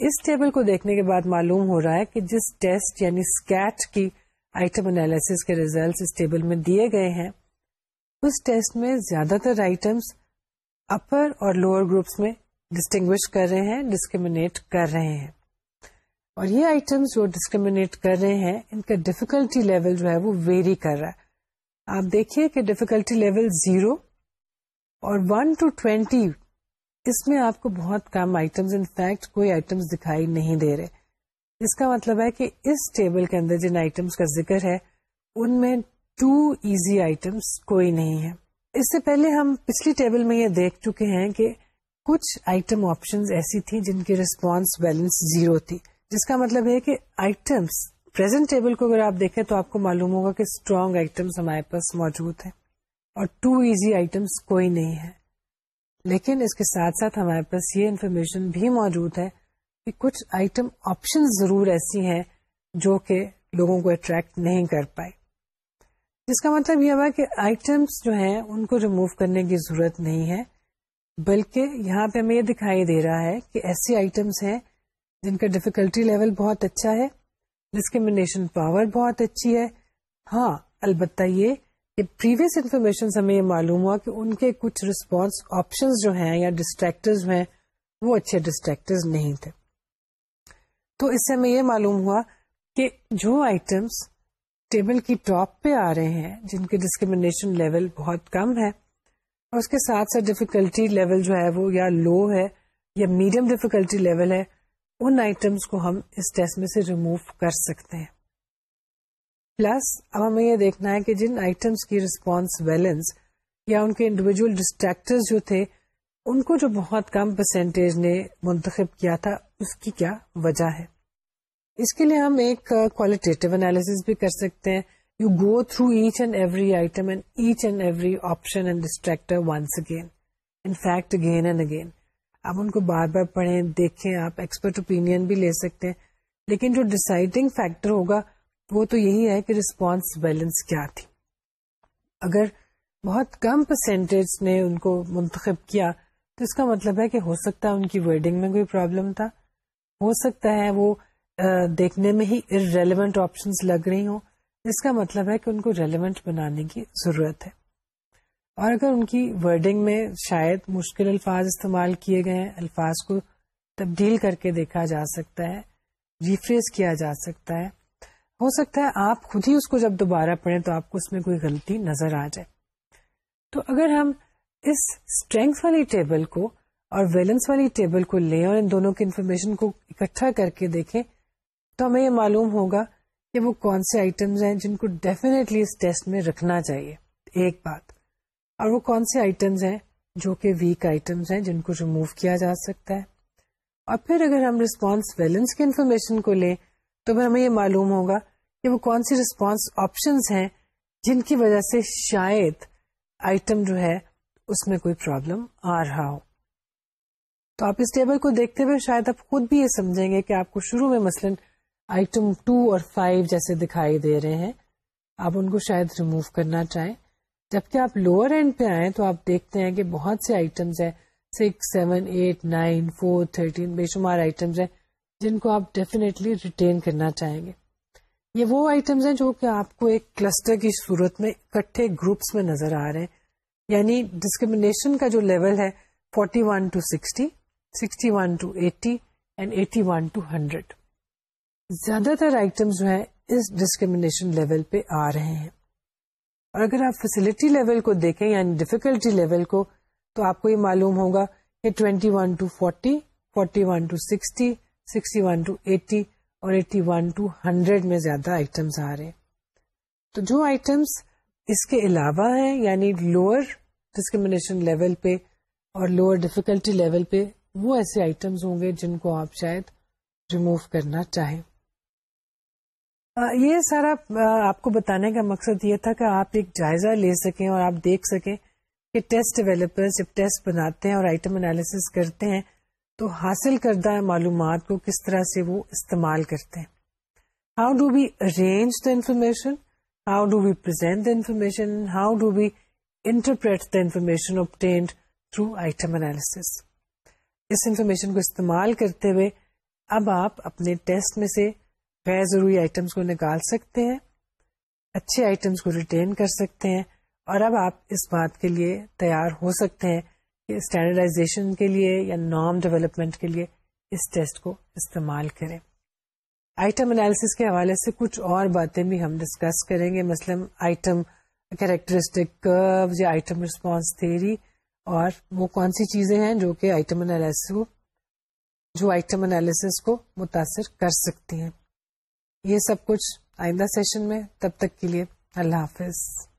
Speaker 1: اس ٹیبل کو دیکھنے کے بعد معلوم ہو رہا ہے کہ جس ٹیسٹ یعنی اسکیٹ کی آئٹم انالیس کے ریزلٹ اس ٹیبل میں دیے گئے ہیں، اس ٹیسٹ میں زیادہ تر آئٹمس اپر اور لوور گروپس میں ڈسٹنگوش کر رہے ہیں ڈسکریمنیٹ کر رہے ہیں۔ اور یہ آئٹمس جو ڈسکریمنیٹ کر رہے ہیں، ان کا ڈفیکلٹی لیول جو ہے وہ ویری کر رہا ہے۔ آپ دیکھیے کہ ڈفیکلٹی لیول زیرو اور ون ٹو ٹوینٹی اس میں آپ کو بہت کم آئٹمس انفیکٹ کوئی آئٹمس دکھائی نہیں دے رہے۔ اس کا مطلب ہے کہ اس ٹیبل کے اندر جن آئٹمس کا ذکر ہے، ان میں ٹو ایزی آئٹمس کوئی نہیں ہے۔ اس سے پہلے ہم پچھلی ٹیبل میں یہ دیکھ چکے ہیں کہ کچھ آئٹم آپشن ایسی تھی جن کی ریسپانس بیلنس زیرو تھی۔ جس کا مطلب ہے کہ آئٹمس پرزینٹ ٹیبل کو اگر آپ دیکھیں تو آپ کو معلوم ہوگا کہ اسٹرانگ آئٹمس ہمارے پاس موجود ہیں اور ٹو ایزی آئٹمس کوئی نہیں ہے۔ لیکن اس کے ساتھ ساتھ ہمارے پاس یہ انفارمیشن بھی موجود ہے کہ کچھ آئٹم آپشن ضرور ایسی ہیں جو کہ لوگوں کو اٹریکٹ نہیں کر پائے جس کا مطلب یہ ہوا کہ آئٹمس جو ہیں ان کو ریموو کرنے کی ضرورت نہیں ہے، بلکہ یہاں پہ ہمیں یہ دکھائی دے رہا ہے کہ ایسی آئٹمس ہیں جن کا ڈفیکلٹی لیول بہت اچھا ہے ڈسکریمنیشن پاور بہت اچھی ہے۔ ہاں البتہ یہ پریویس انفارمیشن ہمیں یہ معلوم ہوا کہ ان کے کچھ ریسپانس آپشن جو ہیں یا ڈسٹریکٹر ہیں، وہ اچھے ڈسٹریکٹر نہیں تھے۔ تو اس سے ہمیں یہ معلوم ہوا کہ جو آئٹمس ٹیبل کی ٹاپ پہ آ رہے ہیں، جن کے ڈسکریمنیشن لیول بہت کم ہے، اور اس کے ساتھ ساتھ ڈیفیکلٹی لیول جو ہے وہ یا لو ہے یا میڈیم ڈیفیکلٹی لیول ہے، ان آئٹمس کو ہم اس ٹیسٹ میں سے ریموو کر سکتے ہیں۔ پلس اب ہمیں یہ دیکھنا ہے کہ جن آئٹمس کی ریسپانس بیلنس یا ان کے انڈیویجل ڈسٹریکٹر جو تھے، ان کو جو بہت کم پرسینٹیج نے منتخب کیا تھا، اس کی کیا وجہ ہے؟ اس کے لیے ہم ایک کوالٹیٹیو انالیس بھی کر سکتے ہیں۔ You go through each and every item and each and every option and distractor once again in fact again and again آپ ان کو بار بار پڑھیں، دیکھیں، آپ ایکسپرٹ اوپین بھی لے سکتے ہیں۔ لیکن جو ڈسائڈنگ فیکٹر ہوگا وہ تو یہی ہے کہ ریسپانس بیلنس کیا تھی۔ اگر بہت کم پرسینٹیج نے ان کو منتخب کیا، تو اس کا مطلب ہے کہ ہو سکتا ہے ان کی ورڈنگ میں کوئی پرابلم تھا۔ ہو سکتا ہے وہ دیکھنے میں ہی ریلیونٹ آپشنس لگ رہی ہوں۔ اس کا مطلب ہے کہ ان کو ریلیونٹ بنانے کی ضرورت ہے۔ اور اگر ان کی ورڈنگ میں شاید مشکل الفاظ استعمال کیے گئے ہیں، الفاظ کو تبدیل کر کے دیکھا جا سکتا ہے ریفریز کیا جا سکتا ہے ہو سکتا ہے آپ خود ہی اس کو جب دوبارہ پڑھیں تو آپ کو اس میں کوئی غلطی نظر آ جائے۔ تو اگر ہم اس اسٹرینگس والی ٹیبل کو اور ویلنس والی ٹیبل کو لیں اور ان دونوں کی انفارمیشن کو اکٹھا کر کے دیکھیں تو ہمیں یہ معلوم ہوگا کہ وہ کون سے آئٹمس ہیں جن کو ڈیفینیٹلی اس ٹیسٹ میں رکھنا چاہیے۔ ایک بات۔ اور وہ کون سے آئٹمس ہیں جو کہ ویک آئٹمس ہیں جن کو ریموو کیا جا سکتا ہے۔ اور پھر اگر ہم ریسپانس ویلنس کی انفارمیشن کو لیں تو پھر ہمیں یہ معلوم ہوگا کہ وہ کون سی ریسپانس آپشنس ہیں جن کی وجہ سے شاید آئٹم جو ہے اس میں کوئی پرابلم آ رہا ہو۔ تو آپ اس ٹیبل کو دیکھتے ہوئے شاید آپ خود بھی یہ سمجھیں گے کہ آپ کو شروع میں مثلا آئٹم ٹو اور فائیو جیسے دکھائی دے رہے ہیں۔ آپ ان کو شاید ریموو کرنا چاہیں۔ جبکہ آپ لوور اینڈ پہ آئیں تو آپ دیکھتے ہیں کہ بہت سے آئٹمس ہیں۔ Six seven eight nine four thirteen بے شمار آئٹمس ہیں۔ جن کو آپ ڈیفینیٹلی ریٹین کرنا چاہیں گے۔ یہ وہ آئٹمس ہیں جو کہ آپ کو ایک کلسٹر کی صورت میں اکٹھے گروپس میں نظر آ رہے ہیں۔ یعنی ڈسکریمنیشن کا جو لیول ہے 41 ٹو 60 61 ٹو 80 اینڈ 81 ٹو 100 زیادہ تر آئٹم جو ہیں اس ڈسکریمنیشن لیول پہ آ رہے ہیں۔ اور اگر آپ فیسلٹی لیول کو دیکھیں یعنی ڈیفیکلٹی لیول کو، تو آپ کو یہ معلوم ہوگا کہ 21 ٹو 40 41 ٹو 60 61 ٹو 80 اور 81 ٹو 100 میں زیادہ آئٹمس آ رہے ہیں۔ تو جو آئٹمس اس کے علاوہ ہیں یعنی لوور ڈسکریمنیشن لیول پہ اور لوور ڈیفیکلٹی لیول پہ، وہ ایسے آئٹمس ہوں گے جن کو آپ شاید ریموو کرنا چاہیں۔ یہ سارا آپ کو بتانے کا مقصد یہ تھا کہ آپ ایک جائزہ لے سکیں اور آپ دیکھ سکیں کہ ٹیسٹ ڈیویلپر جب ٹیسٹ بناتے ہیں اور آئٹم انالیس کرتے ہیں تو حاصل کردہ معلومات کو کس طرح سے وہ استعمال کرتے ہیں؟ How do we arrange the information how do we present the information how do we interpret the information obtained through item analysis us information کو استعمال کرتے ہوئے اب آپ اپنے ٹیسٹ میں سے غیر ضروری آئٹمس کو نکال سکتے ہیں، اچھے آئٹمس کو ریٹین کر سکتے ہیں اور اب آپ اس بات کے لیے تیار ہو سکتے ہیں اسٹینڈرڈائزیشن کے لیے یا نام ڈیولپمنٹ کے لیے اس ٹیسٹ کو استعمال کریں۔ آئٹم انالیس کے حوالے سے کچھ اور باتیں بھی ہم ڈسکس کریں گے۔ مثلاً آئٹم کیریکٹرسٹک یا آئٹم ریسپانس تھیری اور وہ کون سی چیزیں ہیں جو کہ آئٹم انالیس کو جو آئٹم انالیس کو متاثر کر سکتی ہیں۔ یہ سب کچھ آئندہ سیشن میں۔ تب تک کے لیے اللہ حافظ۔